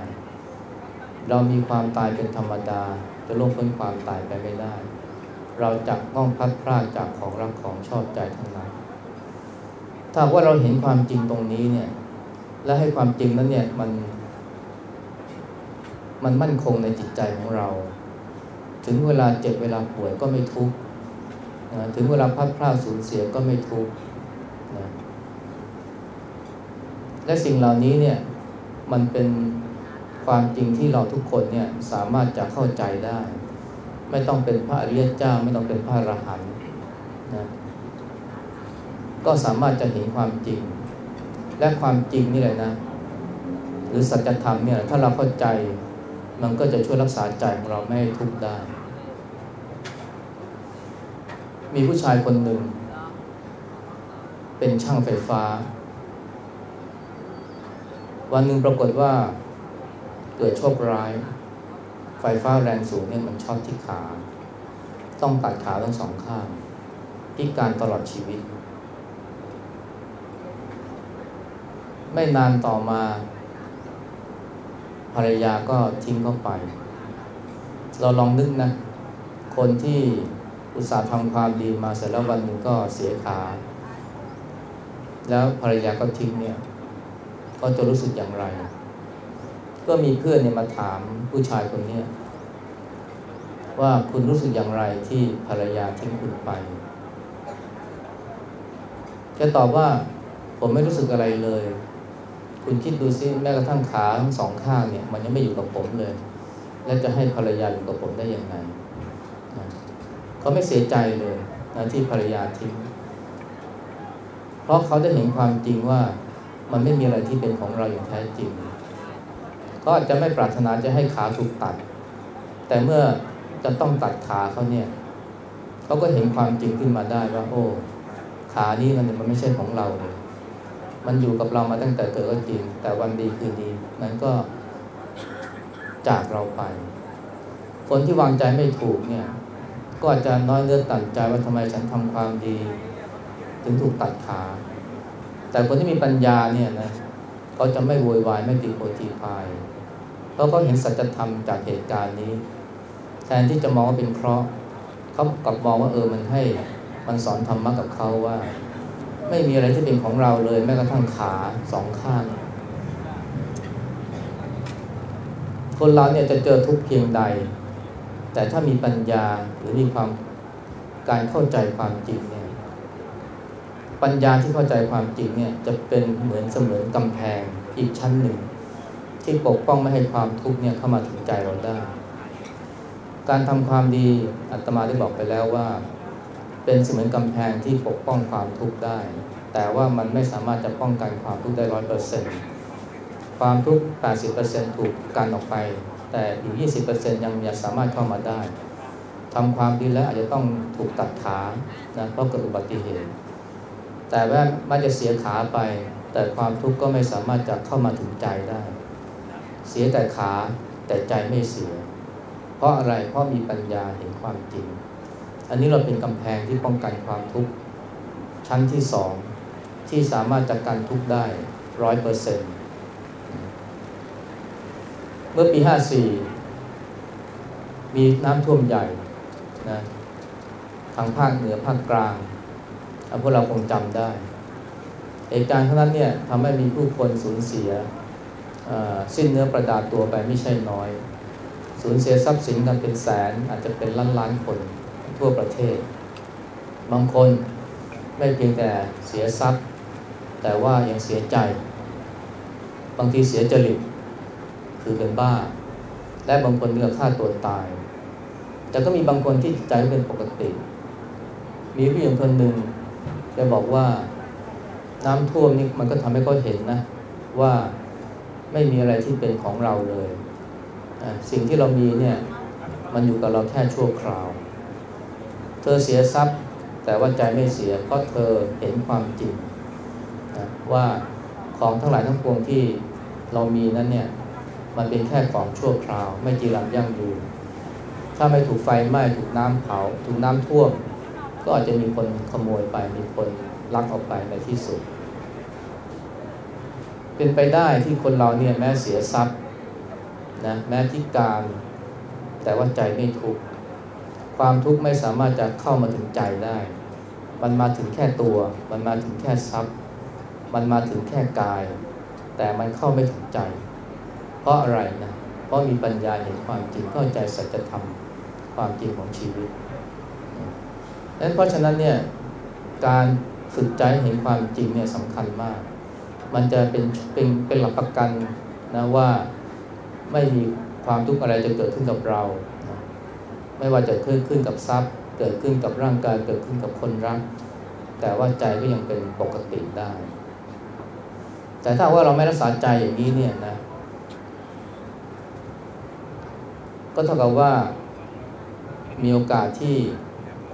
เรามีความตายเป็นธรรมดา จะล่วงพ้นความตายไปไม่ได้ เราจักต้องพัดพลาดจากของรักของชอบใจทั้งนั้น ถ้าว่าเราเห็นความจริงตรงนี้เนี่ย และให้ความจริงนั้นเนี่ยมัน มันมั่นคงในจิตใจของเรา ถึงเวลาเจ็บเวลาป่วยก็ไม่ทุกข์ถึงเวลาพัดพลาดสูญเสียก็ไม่ทุกข์และสิ่งเหล่านี้เนี่ยมันเป็นความจริงที่เราทุกคนเนี่ยสามารถจะเข้าใจได้ ไม่ต้องเป็นพระอริยเจ้า ไม่ต้องเป็นพระอรหันต์นะก็สามารถจะเห็นความจริง และความจริงนี่แหละนะ หรือสัจธรรมเนี่ยถ้าเราเข้าใจมันก็จะช่วยรักษาใจของเราไม่ให้ทุกข์ได้ มีผู้ชายคนหนึ่ง เป็นช่างไฟฟ้า วันหนึ่งปรากฏว่าเกิดโชคร้าย ไฟฟ้าแรงสูงเนี่ยมันช็อตที่ขา ต้องตัดขาทั้งสองข้างพิการตลอดชีวิต ไม่นานต่อมา ภรรยาก็ทิ้งเข้าไป เราลองนึกนะ คนที่อุตส่าห์ทำความดีมาเสร็จแล้ววันหนึ่งก็เสียขา แล้วภรรยาก็ทิ้งเนี่ยเขาจะรู้สึกอย่างไร ก็มีเพื่อนเนี่ยมาถามผู้ชายคนนี้ว่าคุณรู้สึกอย่างไรที่ภรรยาทิ้งคุณไปแกตอบว่าผมไม่รู้สึกอะไรเลย คุณคิดดูซิแม้กระทั่งขาทั้งสองข้างเนี่ย มันยังไม่อยู่กับผมเลย แล้วจะให้ภรรยาอยู่กับผมได้อยังไงนะเขาไม่เสียใจเลยนะที่ภรรยาทิ้ง เพราะเขาได้เห็นความจริงว่ามันไม่มีอะไรที่เป็นของเราอย่างแท้จริง ก็อาจจะไม่ปรารถนาจะให้ขาถูกตัด แต่เมื่อจะต้องตัดขาเขาเนี่ยเขาก็เห็นความจริงขึ้นมาได้ว่า โอ้ขานี้มันมันไม่ใช่ของเราเลยมันอยู่กับเรามาตั้งแต่เกิดก็จริง แต่วันดีคืนดีมันก็จากเราไป คนที่วางใจไม่ถูกเนี่ย ก็อาจจะน้อยเนื้อต่ำใจว่าทำไมฉันทำความดี ถึงถูกตัดขา แต่คนที่มีปัญญาเนี่ยนะ เขาจะไม่โวยวายไม่ตีโพตีพายเพราะเขาเห็นสัจธรรมจากเหตุการณ์นี้ แทนที่จะมองว่าเป็นเคราะห์เขากลับมองว่าเออมันให้มันสอนธรรมะกับเขาว่า ไม่มีอะไรที่เป็นของเราเลยแม้กระทั่งขาสองข้าง คนเราเนี่ยจะเจอทุกเพียงใด แต่ถ้ามีปัญญาหรือมีความการเข้าใจความจริงเนี่ย ปัญญาที่เข้าใจความจริงเนี่ยจะเป็นเหมือนเสมือนกำแพงอีกชั้นหนึ่ง ที่ปกป้องไม่ให้ความทุกข์เนี่ยเข้ามาถึงใจเราได้ การทำความดีอาตมาได้บอกไปแล้วว่า เป็นเสมือนกำแพงที่ปกป้องความทุกข์ได้ แต่ว่ามันไม่สามารถจะป้องกันความทุกข์ได้ร้อยเปอร์เซ็นต์ความทุกข์ 80%ถูกกันออกไป แต่อีก 20%ยังยังสามารถเข้ามาได้ทำความดีแล้วอาจจะต้องถูกตัดขานะเพราะเกิดอุบัติเหตุ แต่ว่ามันจะเสียขาไป แต่ความทุกข์ก็ไม่สามารถจะเข้ามาถึงใจได้ เสียแต่ขาแต่ใจไม่เสีย เพราะอะไรเพราะมีปัญญาเห็นความจริง อันนี้เราเป็นกำแพงที่ป้องกันความทุกข์ชั้นที่สองที่สามารถจัดการทุกข์ได้ร้อยเปอร์เซ็นต์เมื่อปีห้าสี่มีน้ำท่วมใหญ่นะทางภาคเหนือภาคกลาง พวกเราคงจำได้เหตุการณ์ครั้งนั้นเนี่ยทำให้มีผู้คนสูญเสียสิ้นเนื้อประดาตัวไปไม่ใช่น้อย สูญเสียทรัพย์สินกันเป็นแสนอาจจะเป็นล้านล้านคนทั่วประเทศ บางคนไม่เพียงแต่เสียทรัพย์ แต่ว่ายังเสียใจ บางทีเสียจริตคือเป็นบ้า และบางคนเลือกฆ่าตัวตาย แต่ก็มีบางคนที่ใจเป็นปกติ มีผู้หญิงคนหนึ่ง แกบอกว่าน้ำท่วมนี่มันก็ทำให้เขาเห็นนะ ว่าไม่มีอะไรที่เป็นของเราเลย สิ่งที่เรามีเนี่ย มันอยู่กับเราแค่ชั่วคราว เธอเสียทรัพย์ แต่ว่าใจไม่เสียเพราะเธอเห็นความจริงนะว่าของทั้งหลายทั้งปวงที่เรามีนั้นเนี่ย มันเป็นแค่ของชั่วคราว ไม่จีรังยั่งยืนถ้าไม่ถูกไฟไหม้ถูกน้ำเผา ถูกน้ำท่วม ก็อาจจะมีคนขโมยไป มีคนลักออกไปในที่สุด เป็นไปได้ที่คนเราเนี่ยแม้เสียทรัพย์นะแม้ที่การ แต่ว่าใจไม่ทุกข์ความทุกข์ไม่สามารถจะเข้ามาถึงใจได้ มันมาถึงแค่ตัว มันมาถึงแค่ทรัพย์ มันมาถึงแค่กาย แต่มันเข้าไม่ถึงใจ เพราะอะไรนะ เพราะมีปัญญาเห็นความจริงเข้าใจสัจธรรม ความจริงของชีวิต เพราะฉะนั้นเนี่ยการฝึกใจเห็นความจริงเนี่ยสำคัญมาก มันจะเป็นเป็นเป็นหลักประกันนะว่าไม่มีความทุกข์อะไรจะเกิดขึ้นกับเรา ไม่ว่าจะเกิดขึ้นกับทรัพย์ เกิดขึ้นกับร่างกาย เกิดขึ้นกับคนรัก แต่ว่าใจก็ยังเป็นปกติได้ แต่ถ้าว่าเราไม่รักษาใจอย่างนี้เนี่ยนะ ก็เท่ากับว่ามีโอกาสที่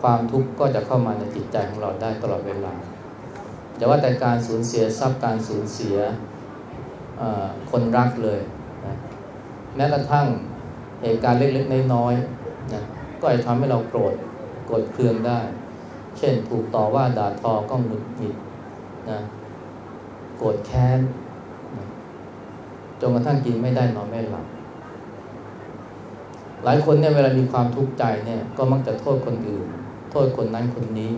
ความทุกข์ก็จะเข้ามาในจิตใจของเราได้ตลอดเวลาอย่าว่าแต่การสูญเสียทรัพย์การสูญเสียคนรักเลยนะแม้กระทั่งเหตุการณ์เล็กๆน้อยๆนะก็จะทำให้เราโกรธโกรธเคืองได้ เช่นถูกต่อว่าด่าทอก็หงุดหงิดนะโกรธแค้นนะจนกระทั่งกินไม่ได้นอนไม่หลับหลายคนเนี่ยเวลามีความทุกข์ใจเนี่ยก็มักจะโทษคนอื่น ษคนนั้นคนนี้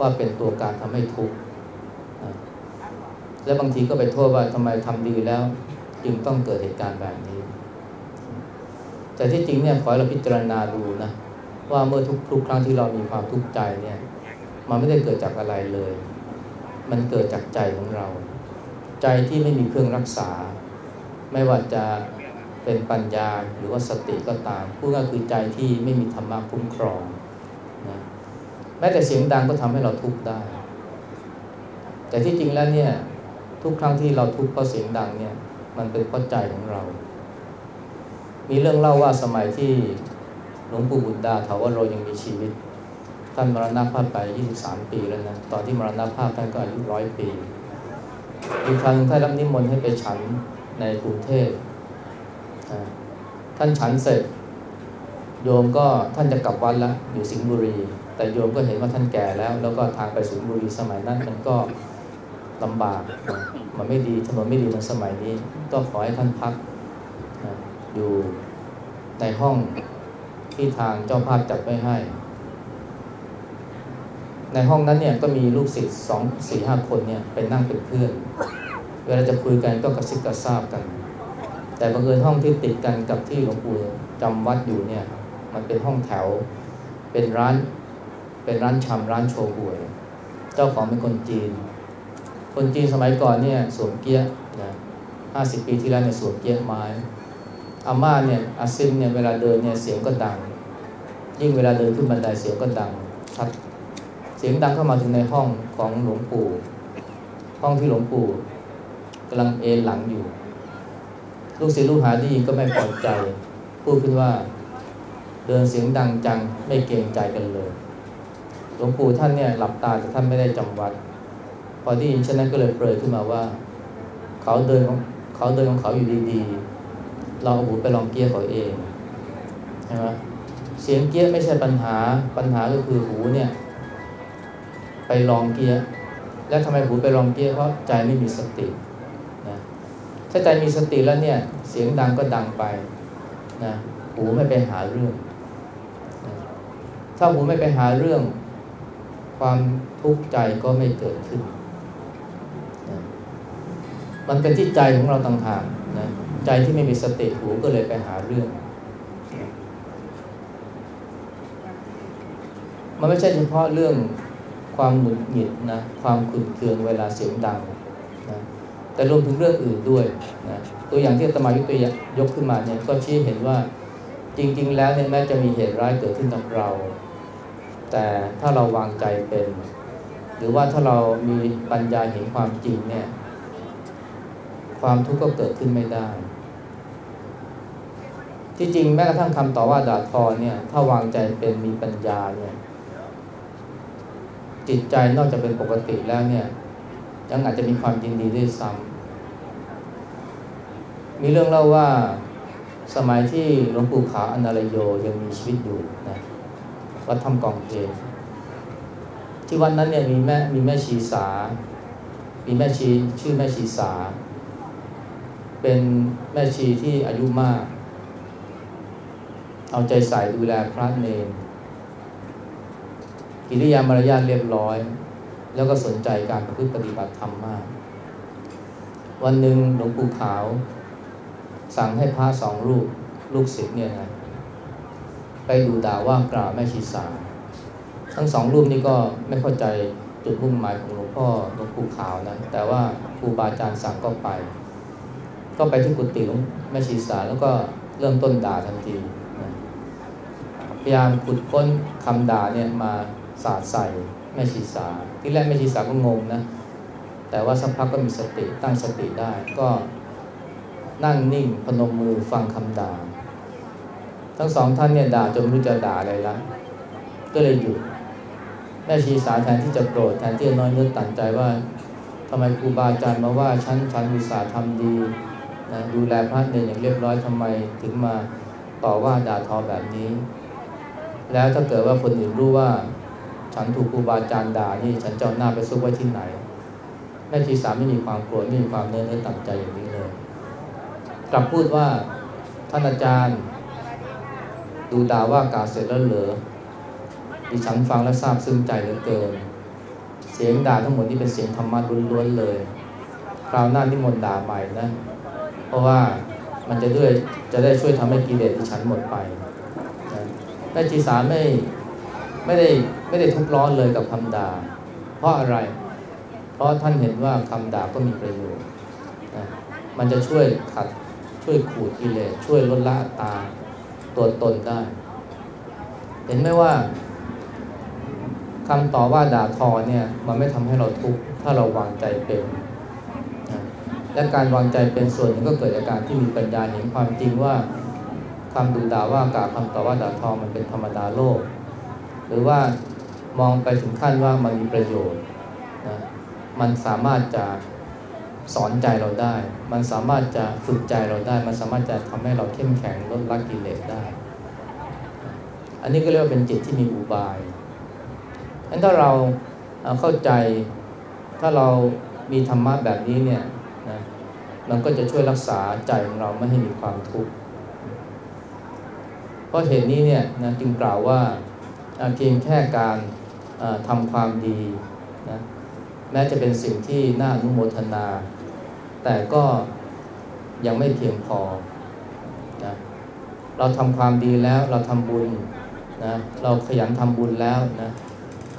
ว่าเป็นตัวการทำให้ทุกข์และบางทีก็ไปโทษว่าทำไมทำดีแล้ว จึงต้องเกิดเหตุการณ์แบบนี้ แต่ที่จริงเนี่ยขอเราพิจารณาดูนะว่าเมื่อทุกทุกครั้งที่เรามีความทุกข์ใจเนี่ย มันไม่ได้เกิดจากอะไรเลย มันเกิดจากใจของเรา ใจที่ไม่มีเครื่องรักษา ไม่ว่าจะเป็นปัญญาหรือว่าสติก็ตามพูดก็คือใจที่ไม่มีธรรมะคุ้มครอง แม้แต่เสียงดังก็ทำให้เราทุกข์ได้ แต่ที่จริงแล้วเนี่ยทุกครั้งที่เราทุกข์เพราะเสียงดังเนี่ย มันเป็นเพราะใจของเรา มีเรื่องเล่าว่าสมัยที่หลวงปู่บุตรดาถาวโรยังมีชีวิต ท่านมรณภาพไป 23 ปีแล้วนะ ตอนที่มรณภาพท่านก็อายุร้อยปี อีกครั้งท่านรับนิมนต์ให้ไปฉันในกรุงเทพท่านฉันเสร็จ โยมก็ท่านจะกลับวัดแล้วอยู่สิงห์บุรี แต่โยมก็เห็นว่าท่านแก่แล้ว แล้วก็ทางไปสิงห์บุรีสมัยนั้นมันก็ลำบากมันไม่ดีถนนไม่ดีในสมัยนี้ ก็ขอให้ท่านพักอยู่ในห้องที่ทางเจ้าภาพจัดไว้ให้ ในห้องนั้นเนี่ยก็มีลูกศิษย์สองสี่ห้าคนเนี่ยไปนั่งเป็นเพื่อน เวลาจะคุยกันก็กระซิบกระซาบกัน แต่บังเอิญห้องที่ติดกันกับที่หลวงปู่จำวัดอยู่เนี่ย มันเป็นห้องแถว เป็นร้าน เป็นร้านชำร้านโชห่วย เจ้าของเป็นคนจีน คนจีนสมัยก่อนเนี่ยสวมเกี้ยนะห้าสิบปีที่แล้วในสวนเกี้ยไม้อาม่าเนี่ยอาซิมเนี่ยเวลาเดินเนี่ยเสียงก็ดัง ยิ่งเวลาเดินขึ้นบันไดเสียงก็ดังชัดเสียงดังเข้ามาถึงในห้องของหลวงปู่ ห้องที่หลวงปู่กำลังเอนหลังอยู่ ลูกศิษย์ลูกหาได้ยินก็ไม่พอใจ พูดขึ้นว่า เดินเสียงดังจังไม่เกรงใจกันเลย หลวงปู่ท่านเนี่ยหลับตาแต่ท่านไม่ได้จำวัด พอได้ยินฉะนั้นก็เลยเปรยขึ้นมาว่า เขาเดินของเขาเดินของเขาอยู่ดีๆ เราเอาหูไปลองเกี้ยเขาเองใช่ไหมเสียงเกี้ยไม่ใช่ปัญหาปัญหาก็คือหูเนี่ยไปลองเกี้ยแล้วทำไมหูไปลองเกี้ยเพราะใจไม่มีสตินะถ้าใจมีสติแล้วเนี่ยเสียงดังก็ดังไปนะหูไม่ไปหาเรื่อง ถ้าหูไม่ไปหาเรื่อง ความทุกข์ใจก็ไม่เกิดขึ้นนะมันเป็นที่ใจของเราต่างหากนะใจที่ไม่มีสติหูก็เลยไปหาเรื่อง มันไม่ใช่เฉพาะเรื่องความหงุดหงิดนะความขุ่นเคืองเวลาเสียงดังนะแต่รวมถึงเรื่องอื่นด้วยนะตัวอย่างที่อาตมายุตัวยกขึ้นมาเนี่ยก็ชี้เห็นว่าจริง ๆ แล้วเนี่ยแม้จะมีเหตุร้ายเกิดขึ้นกับเรา แต่ถ้าเราวางใจเป็น หรือว่าถ้าเรามีปัญญาเห็นความจริงเนี่ย ความทุกข์ก็เกิดขึ้นไม่ได้ ที่จริงแม้กระทั่งคำต่อว่าด่าทอเนี่ย ถ้าวางใจเป็นมีปัญญาเนี่ย จิตใจนอกจากเป็นปกติแล้วเนี่ย ยังอาจจะมีความยินดีด้วยซ้ำมีเรื่องเล่าว่าสมัยที่หลวงปู่ขาวอนาลโยยังมีชีวิตอยู่นะ วัดทำกองเพลที่วันนั้นเนี่ยมีแม่มีแม่ชีสา มีแม่ชีชื่อแม่ชีสา เป็นแม่ชีที่อายุมาก เอาใจใส่ดูแลพระเนรกิริยามารยาทเรียบร้อย แล้วก็สนใจการประพฤติปฏิบัติธรรมมาก วันหนึ่งหลวงปู่ขาว สั่งให้พระสองรูปลูกศิษย์เนี่ยนะ ไปดูด่าว่ากล่าวแม่ชีสาทั้งสองรูปนี้ก็ไม่เข้าใจจุดมุ่งหมายของหลวงพ่อหลวงปู่ขาวนะ แต่ว่าครูบาอาจารย์สั่งก็ไป ก็ไปที่กุฏิหลวงแม่ชีสาแล้วก็เริ่มต้นด่าทันทีพยายามขุดค้นคำด่าเนี่ยมาสาดใส่แม่ชีสา ที่แรกแม่ชีสาก็งงนะ แต่ว่าสักพักก็มีสติตั้งสติได้ ก็นั่งนิ่งพนมมือฟังคำด่า ทั้งสองท่านเนี่ยด่าจนไม่รู้จะด่าอะไรละก็เลยหยุดแม่ชีสาแทนที่จะโกรธแทนที่จะน้อยเนื้อตันใจว่าทำไมครูบาอาจารย์มาว่าฉันฉันอุตส่าห์ทำดีนะดูแลพระเนรอย่างเรียบร้อยทำไมถึงมาต่อว่าด่าทอแบบนี้ แล้วถ้าเกิดว่าคนอื่นรู้ว่า ฉันถูกครูบาอาจารย์ด่านี่ฉันจะเอาหน้าไปซุกไว้ที่ไหนแม่ชีสามไม่มีความโกรธไม่มีความเนื้อเนื้อต่ำใจอย่างนี้เลย กลับพูดว่าท่านอาจารย์ ดูด่าว่ากาเสร็จแล้วเหรอดิฉันฟังแล้วซาบซึ้งใจเหลือเกิน เสียงด่าทั้งหมดนี่เป็นเสียงธรรมะล้วนๆเลย คราวหน้าที่มนต์ด่าใหม่นะ เพราะว่ามันจะด้วยจะได้ช่วยทำให้กิเลสดิฉันหมดไปนะแม่ชีสามไม่ไม่ได้ไม่ได้ทุกร้อนเลยกับคำด่า เพราะอะไร เพราะท่านเห็นว่าคำด่าก็มีประโยชน์นะมันจะช่วยขัดช่วยขูดกิเลสช่วยลดละตา ตัวตนได้ เห็นไหมว่าคำต่อว่าด่าทอเนี่ย มันไม่ทำให้เราทุกข์ถ้าเราวางใจเป็นนะและการวางใจเป็นส่วนหนึ่งก็เกิดจากการที่มีปัญญาเห็นความจริงว่าคำดูด่าว่ากล่าวคำต่อว่าด่าทอมันเป็นธรรมดาโลก หรือว่ามองไปถึงขั้นว่ามันมีประโยชน์นะมันสามารถจะ สอนใจเราได้ มันสามารถจะฝึกใจเราได้ มันสามารถจะทำให้เราเข้มแข็งลดละกิเลสได้ อันนี้ก็เรียกว่าเป็นจิตที่มีอุบายอันถ้าเราเข้าใจ ถ้าเรามีธรรมะแบบนี้เนี่ยนะมันก็จะช่วยรักษาใจของเราไม่ให้มีความทุกข์ เพราะเหตุนี้เนี่ยนะจึงกล่าวว่าเพียงแค่การทำความดีนะแม้จะเป็นสิ่งที่น่าอนุโมทนา แต่ก็ยังไม่เพียงพอนะเราทำความดีแล้วเราทำบุญนะเราขยันทำบุญแล้วนะ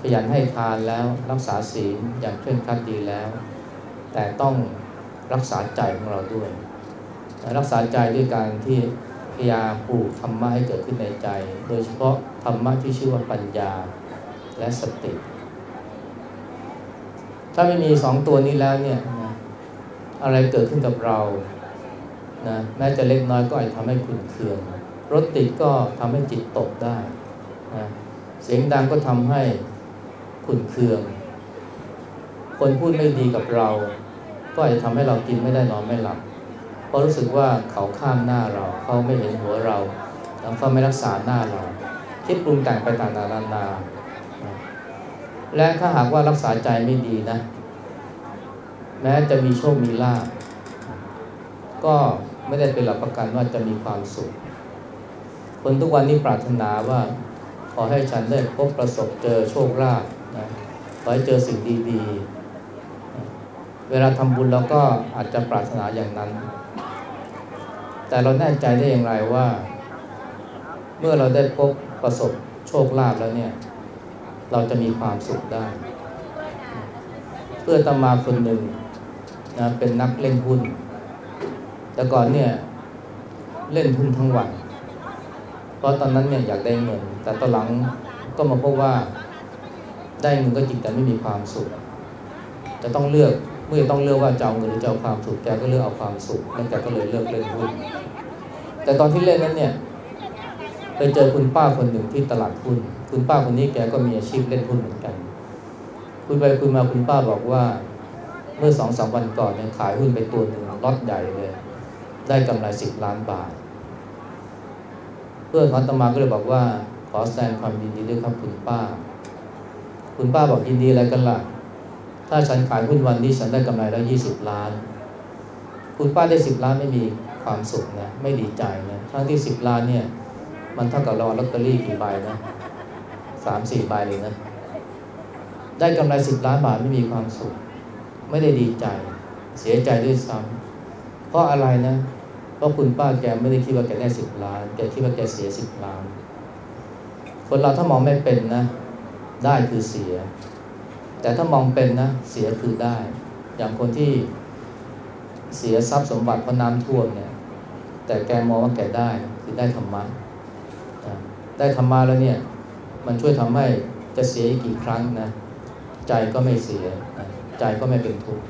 ขยันให้ทานแล้วรักษาศีลอย่างเคร่งครัดดีแล้ว แต่ต้องรักษาใจของเราด้วยรักษาใจด้วยการที่พยายามปลูกธรรมะให้เกิดขึ้นในใจ โดยเฉพาะธรรมะที่ชื่อว่าปัญญาและสติ ถ้าไม่มีสองตัวนี้แล้วเนี่ยน อะไรเกิดขึ้นกับเรานะแม้จะเล็กน้อยก็อาจจะทำให้ขุ่นเคือง รถติดก็ทำให้จิตตกได้นะเสียงดังก็ทำให้ขุ่นเคือง คนพูดไม่ดีกับเรา ก็อาจจะทำให้เรากินไม่ได้นอนไม่หลับ เพราะรู้สึกว่าเขาข้ามหน้าเรา เขาไม่เห็นหัวเรา แล้วเขาไม่รักษาหน้าเรา คิดปรุงแต่งไปต่างๆนานา และถ้าหากว่ารักษาใจไม่ดีนะ แม้จะมีโชคมีลาภก็ไม่ได้เป็นหลักประกันว่าจะมีความสุข คนทุกวันนี้ปรารถนาว่าขอให้ฉันได้พบประสบเจอโชคลาภนะขอให้เจอสิ่งดีๆ เวลาทำบุญเราก็อาจจะปรารถนาอย่างนั้น แต่เราแน่ใจได้อย่างไรว่า เมื่อเราได้พบประสบโชคลาภแล้วเนี่ย เราจะมีความสุขได้ เพื่อตมาคนหนึ่ง นะเป็นนักเล่นหุ้น แต่ก่อนเนี่ยเล่นหุ้นทั้งวัน เพราะตอนนั้นเนี่ยอยากได้เงิน แต่ตอนหลังก็มาพบว่าได้เงินก็จริงแต่ไม่มีความสุข จะต้องเลือกเมื่อต้องเลือกว่าจะเอาเงินหรือจะเอาความสุขแกก็เลือกเอาความสุขแล้วแกก็เลยเลิกเล่นหุ้น แต่ตอนที่เล่นนั้นเนี่ยไปเจอคุณป้าคนหนึ่งที่ตลาดหุ้น คุณป้าคนนี้แกก็มีอาชีพเล่นหุ้นเหมือนกัน คุยไปคุยมาคุณป้าบอกว่า เมื่อสองสามวันก่อนเนี่ยขายหุ้นไปตัวหนึ่งล็อตใหญ่เลย ได้กำไรสิบล้านบาท เพื่อนของตมาก็เลยบอกว่า ขอแสดงความยินดีด้วยครับคุณป้า คุณป้าบอกยินดีอะไรกันล่ะ ถ้าฉันขายหุ้นวันนี้ฉันได้กำไรแล้วยี่สิบล้าน คุณป้าได้สิบล้านไม่มีความสุขนะไม่ดีใจนะทั้งที่สิบล้านเนี่ย มันเท่ากับเราลอตเตอรี่กี่ใบนะสามสี่ใบเลยนะได้กำไรสิบล้านบาทไม่มีความสุข ไม่ได้ดีใจ เสียใจด้วยซ้ำเพราะอะไรนะ เพราะคุณป้าแกไม่ได้คิดว่าแกได้สิบล้านแกคิดว่าแกเสียสิบล้าน คนเราถ้ามองไม่เป็นนะ ได้คือเสีย แต่ถ้ามองเป็นนะ เสียคือได้ อย่างคนที่เสียทรัพย์สมบัติเพราะน้ำท่วมเนี่ย แต่แกมองว่าแกได้คือได้ธรรมะได้ธรรมะแล้วเนี่ย มันช่วยทำให้จะเสียกกี่ครั้งนะ ใจก็ไม่เสียนะ ใจก็ไม่เป็นทุกข์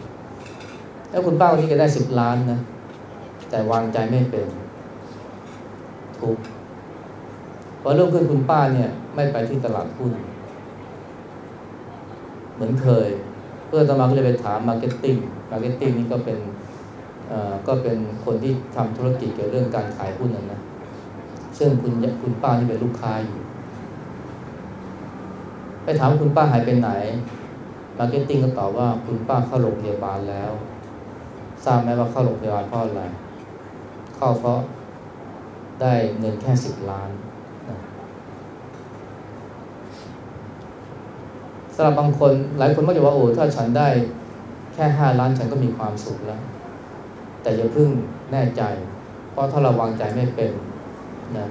แล้วคุณป้าคนนี้แกได้สิบล้านนะ แต่วางใจไม่เป็น หุ้นพอเริ่มขึ้นคุณป้าเนี่ย ไม่ไปที่ตลาดหุ้นเหมือนเคย เพื่อนอาตมาก็เลยไปถาม marketing marketing นี่ก็เป็นก็เป็นคนที่ทำธุรกิจเกี่ยวเรื่องการขายหุ้นนะนะซึ่งคุณคุณป้านี่เป็นลูกค้าอยู่ ไปถามคุณป้าหายไปไหน marketing ก็ตอบว่าคุณป้าเข้าโรงพยาบาลแล้ว ทราบไหมว่าเข้าโรงพยาบาลเพราะอะไร เข้าเพราะได้เงินแค่สิบล้านสำหรับบางคนหลายคนก็จะว่าโอ้ถ้าฉันได้แค่ห้าล้านฉันก็มีความสุขแล้ว แต่อย่าเพิ่งแน่ใจ เพราะถ้าเราวางใจไม่เป็นนะ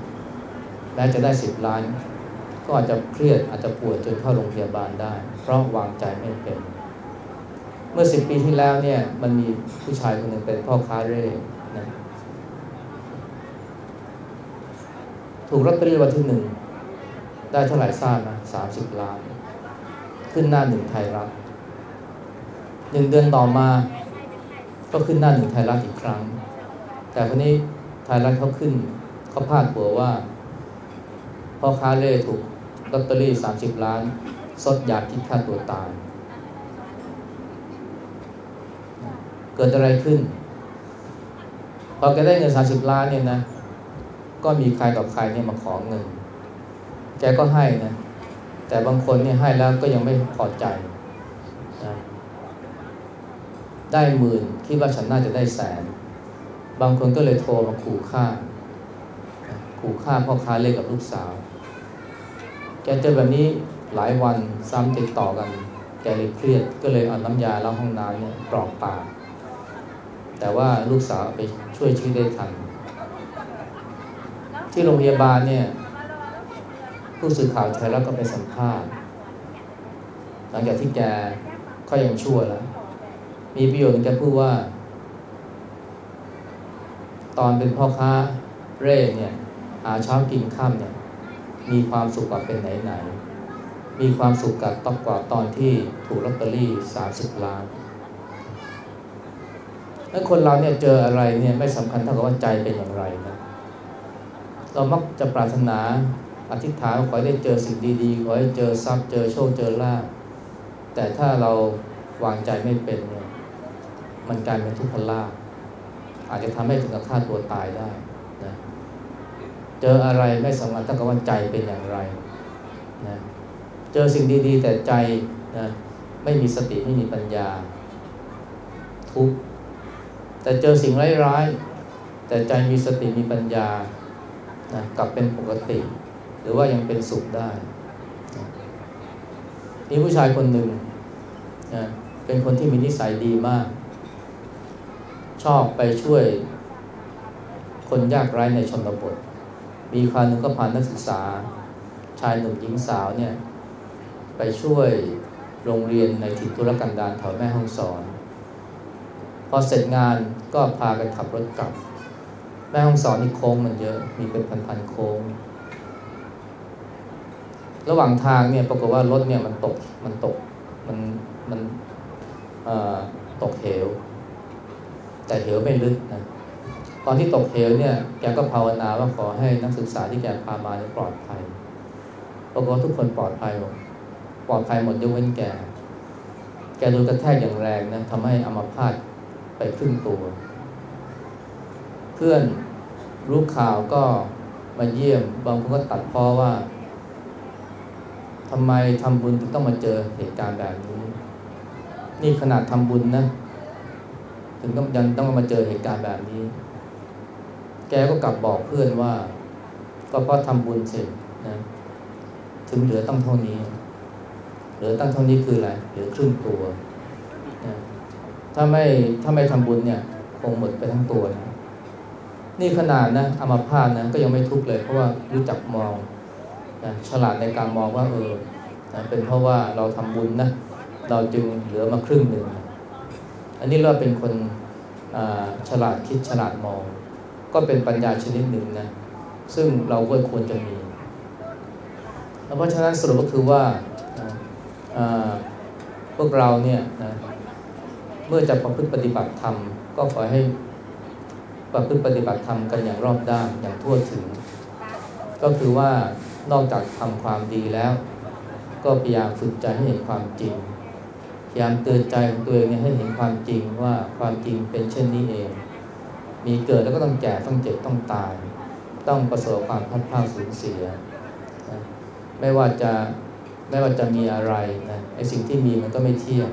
แม้จะได้สิบล้าน ก็อาจจะเครียดอาจจะปวดจนเข้าโรงพยาบาลได้ ราะวางใจไม่เป็น เมื่อสิบปีที่แล้วเนี่ยมันมีผู้ชายคนหนึ่งเป็นพ่อค้าเร่นะถูกรัตเตอรี่วันที่หนึ่ง ได้เท่าไหร่ทราบนะสามสิบล้าน ขึ้นหน้าหนึ่งไทยรัฐหนึ่งเดือนต่อมา ก็ขึ้นหน้าหนึ่งไทยรัฐอีกครั้ง แต่คนนี้ไทยรัฐเขาขึ้นเขาพาดหัวว่าพ่อค้าเล่ถูกลอตเตอรี่สามสิบล้าน สดอยากคิดฆ่าตัวตาย เกิดอะไรขึ้น พอแกได้เงินสามสิบล้านเนี่ยนะ ก็มีใครกับใครเนี่ยมาขอเงิน แกก็ให้นะ แต่บางคนเนี่ยให้แล้วก็ยังไม่พอใจนะได้หมื่นคิดว่าฉันน่าจะได้แสน บางคนก็เลยโทรมาขู่ฆ่า ขู่ฆ่าพ่อค้าเล่กับลูกสาว แกเจอแบบนี้ หลายวันซ้ำติดต่อกัน แกเลยเครียดก็เลยเอาน้ำยาล้างห้องน้ำเนี่ยกรอกปากแต่ว่าลูกสาวไปช่วยชีวิตได้ทัน ที่โรงพยาบาลเนี่ยผู้สื่อข่าวไทยแล้วก็ไปสัมภาษณ์ หลังจากที่แกก็ยังชั่วแล้ว มีประโยชน์แกพูดว่าตตอนเป็นพ่อค้าเร่เนี่ยหาเช้ากินข้ามเนี่ย มีความสุขกว่าเป็นไหนไหน มีความสุขกับตอกว่าตอนที่ถูกลอตเตอรี่สามสิบล้านแล้วคนเราเนี่ยเจออะไรเนี่ยไม่สำคัญเท่ากับว่าใจเป็นอย่างไรนะ เรามักจะปรารถนาอธิษฐานขอให้ได้เจอสิ่งดีๆ ขอให้เจอทรัพย์เจอโชคเจอลาภแต่ถ้าเราวางใจไม่เป็นเนี่ยมันกลายเป็นทุกขลาภอาจจะทำให้ถึงกับฆ่าตัวตายได้นะ เจออะไรไม่สำคัญเท่ากับว่าใจเป็นอย่างไรนะ เจอสิ่งดีๆ แต่ใจนะไม่มีสติไม่มีปัญญา ทุกข์แต่เจอสิ่งร้ายๆแต่ใจมีสติมีปัญญานะกลับเป็นปกติ หรือว่ายังเป็นสุขได้นะมีผู้ชายคนหนึ่งนะเป็นคนที่มีนิสัยดีมาก ชอบไปช่วย คนยากไร้ในชนบท มีคราวหนึ่งก็พานักศึกษา ชายหนุ่มหญิงสาวเนี่ย ไปช่วยโรงเรียนในถิ่นทุรกันดารแถวแม่ห้องสอน พอเสร็จงานก็พากันขับรถกลับ แม่ห้องสอนนี่โค้งมันเยอะ มีเป็นพันๆโค้ง ระหว่างทางเนี่ยปรากฏว่ารถเนี่ยมันตก มันตก มัน มันตกเหว แต่เหวไม่ลึกนะ ตอนที่ตกเหวเนี่ย แกก็ภาวนาว่าขอให้นักศึกษาที่แกพามาปลอดภัย ปรากฏว่าทุกคนปลอดภัยหมด ปลอดภัยหมดยกเว้นแก แกโดนกระแทกอย่างแรงนะทำให้อัมพาตไปครึ่งตัว เพื่อนรู้ข่าวก็มาเยี่ยม บางคนก็ตัดพ้อว่าทำไมทำบุญถึงต้องมาเจอเหตุการณ์แบบนี้ นี่ขนาดทำบุญนะ ถึงต้องยังต้องมาเจอเหตุการณ์แบบนี้ แกก็กลับบอกเพื่อนว่า ก็เพราะทำบุญเสร็จนะถึงเหลือต้องเท่านี้ เหลือตั้งเท่านี้คืออะไรเหลือครึ่งตัวนะถ้าไม่ถ้าไม่ทำบุญเนี่ยคงหมดไปทั้งตัวนะนี่ขนาดนะอามาพาตนะก็ยังไม่ทุกข์เลยเพราะว่ารู้จักมองนะฉลาดในการมองว่าเออนะเป็นเพราะว่าเราทำบุญนะเราจึงเหลือมาครึ่งหนึ่ง อันนี้เราเป็นคนฉลาดคิดฉลาดมอง ก็เป็นปัญญาชนิดหนึ่งนะซึ่งเราก็ควรจะมี เพราะฉะนั้นสรุปก็คือว่า พวกเราเนี่ยนะเมื่อจะประพฤติปฏิบัติธรรมก็ขอให้ประพฤติปฏิบัติธรรมกันอย่างรอบด้านอย่างทั่วถึง ก็คือว่านอกจากทำความดีแล้ว ก็พยายามฝึกใจให้เห็นความจริงพยายามเตือนใจของตัวเองให้เห็นความจริงว่าความจริงเป็นเช่นนี้เอง มีเกิดแล้วก็ต้องแก่ต้องเจ็บต้องตาย ต้องประสบความพัดพลาดสูญเสีย ไม่ว่าจะ ไม่ว่าจะมีอะไรนะไอสิ่งที่มีมันก็ไม่เที่ยง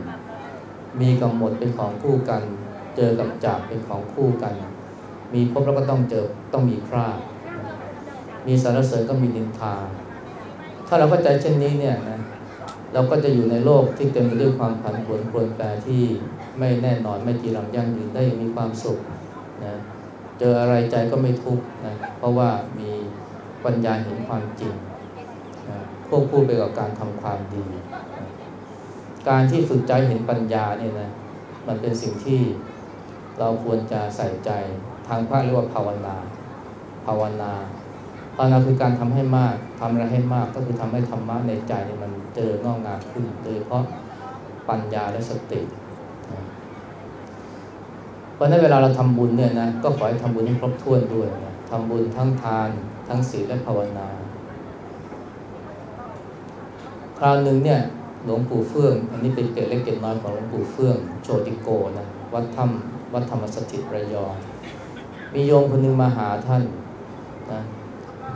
มีกับหมดเป็นของคู่กัน เจอกับจากเป็นของคู่กัน มีพบแล้วก็ต้องเจอต้องมีพลาดมีสารเสริญก็มีนินทา ถ้าเราเข้าใจเช่นนี้เนี่ยนะเราก็จะอยู่ในโลกที่เต็มไปด้วยความผันผวนปรวนแปรที่ไม่แน่นอนไม่จีรังยั่งยืนได้มีความสุขนะเจออะไรใจก็ไม่ทุกข์นะเพราะว่ามีปัญญาเห็นความจริง ควบคู่ไปกับการทำความดี การที่ฝึกใจเห็นปัญญาเนี่ยนะมันเป็นสิ่งที่เราควรจะใส่ใจทางพระเรียกว่าภาวนา ภาวนาภาวนาคือการทำให้มากทำอะไรให้มากก็คือทำให้ธรรมะในใจมันเจองอกงามขึ้นโดยเพราะปัญญาและสติเพราะนั้นเวลาเราทำบุญเนี่ยนะก็ขอให้ทำบุญให้ครบถ้วนด้วยนะทำบุญทั้งทานทั้งศีลและภาวนา คราวหนึ่งเนี่ยหลวงปู่เฟื่อง อันนี้เป็นเกล็ดเล็กเกล็ดน้อยของหลวงปู่เฟื่อง โชติโกนะวัดธรรมวัดธรรมสถิตระยองมีโยมคนหนึ่งมาหาท่านนะ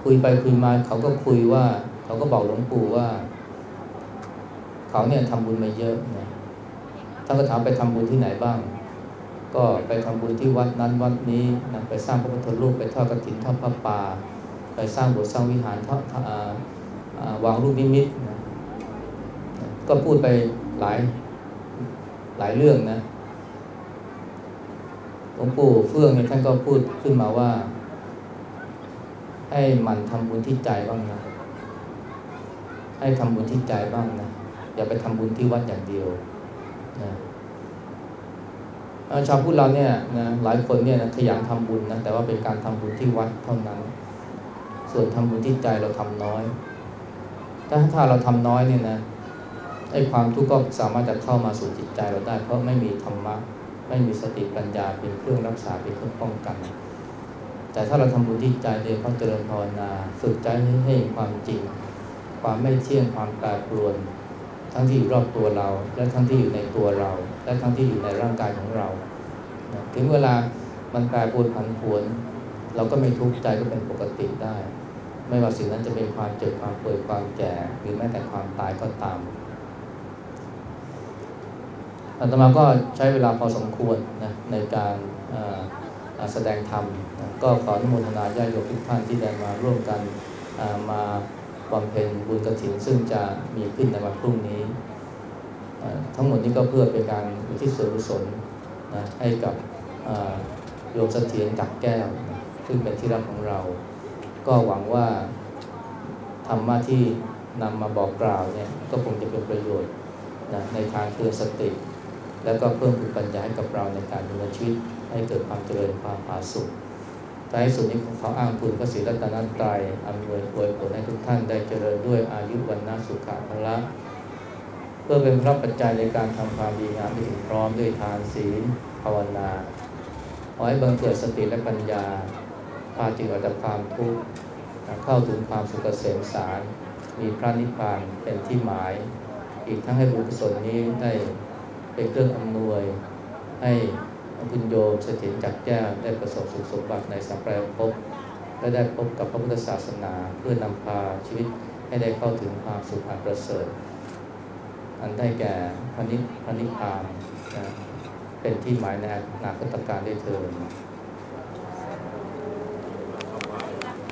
คุยไปคุยมาเขาก็คุยว่า เขาก็บอกหลวงปู่ว่า เขาเนี่ยทำบุญมาเยอะนะท่านก็ถามไปทำบุญที่ไหนบ้าง ก็ไปทำบุญที่วัดนั้นวัดนี้นะไปสร้างพระพุทธรูปไปทอดกระถินทอดพระป่าไปสร้างโบสถ์สร้างวิหารทอดวางรูปนิมิตน ก็พูดไปหลายหลายเรื่องนะหลวงปู่เฟื่องเนี่ยท่านก็พูดขึ้นมาว่า ให้มันทำบุญที่ใจบ้างนะ ให้ทำบุญที่ใจบ้างนะ อย่าไปทำบุญที่วัดอย่างเดียวนะชาวพุทธเราเนี่ยนะหลายคนเนี่ยนะขยันทำบุญนะแต่ว่าเป็นการทำบุญที่วัดเท่านั้น ส่วนทำบุญที่ใจเราทำน้อย ถ้าถ้าเราทำน้อยเนี่ยนะ ไอ้ความทุกข์ก็สามารถจะเข้ามาสู่จิตใจเราได้ เพราะไม่มีธรรมะไม่มีสติปัญญาเป็นเครื่องรักษาเป็นเครื่องป้องกัน แต่ถ้าเราทำบุญที่ใจโดยเขาเจริญภาวนาฝึกใจให้ให้ความจริง ความไม่เที่ยงความแปรปรวน ทั้งที่อยู่รอบตัวเรา และทั้งที่อยู่ในตัวเรา และทั้งที่อยู่ในร่างกายของเรา ถึงเวลามันแปรปรวนผันผวน เราก็ไม่ทุกข์ใจก็เป็นปกติได้ ไม่ว่าสิ่งนั้นจะเป็นความเจ็บความป่วยความแก่หรือแม้แต่ความตายก็ตาม อาตมาก็ใช้เวลาพอสมควรนะในการแสดงธรรมนะก็ขออนุโมทนาญาติโยมทุกท่านที่ได้มาร่วมกันมาบำเพ็ญบุญกระถินซึ่งจะมีขึ้นในวันพรุ่งนี้ ทั้งหมดนี้ก็เพื่อเป็นการอุทิศส่วนกุศลนะให้กับโยมเสถียรจักแก้วนะซึ่งเป็นที่รักของเรา ก็หวังว่าธรรมะที่นำมาบอกกล่าวเนี่ยก็คงจะเป็นประโยชน์นะในทางเตือนสติ แล้วก็เพิ่มพูนปัญญาให้กับเราในการดำเนินชีวิตให้เกิดความเจริญความผาสุกท้ายสุดนี้เขาอ้างคุณพระศรีรัตนตรัยอำนวยอวยผลให้ทุกท่านได้เจริญด้วยอายุวันนาสุขะพละเพื่อเป็นพระปัจจัยในการทำความดีงามไปถึงพร้อมด้วยทานศีลภาวนาขอให้บังเกิดสติและปัญญา พาจิตออกจากความทุกข์เข้าถึงความสุขเกษมสาร มีพระนิพพานเป็นที่หมาย อีกทั้งให้บุญกุศลนี้ได้ เป็นเครื่องอำนวย ให้คุณโยมเสถียรจักแก้วได้ประสบสุขสมบัติในสัมปรายภพและได้พบกับพระพุทธศาสนาเพื่อนำพาชีวิตให้ได้เข้าถึงความสุขอันประเสริฐ อันได้แก่พระนิพพานนะเป็นที่หมายในอนาคตการได้เทิน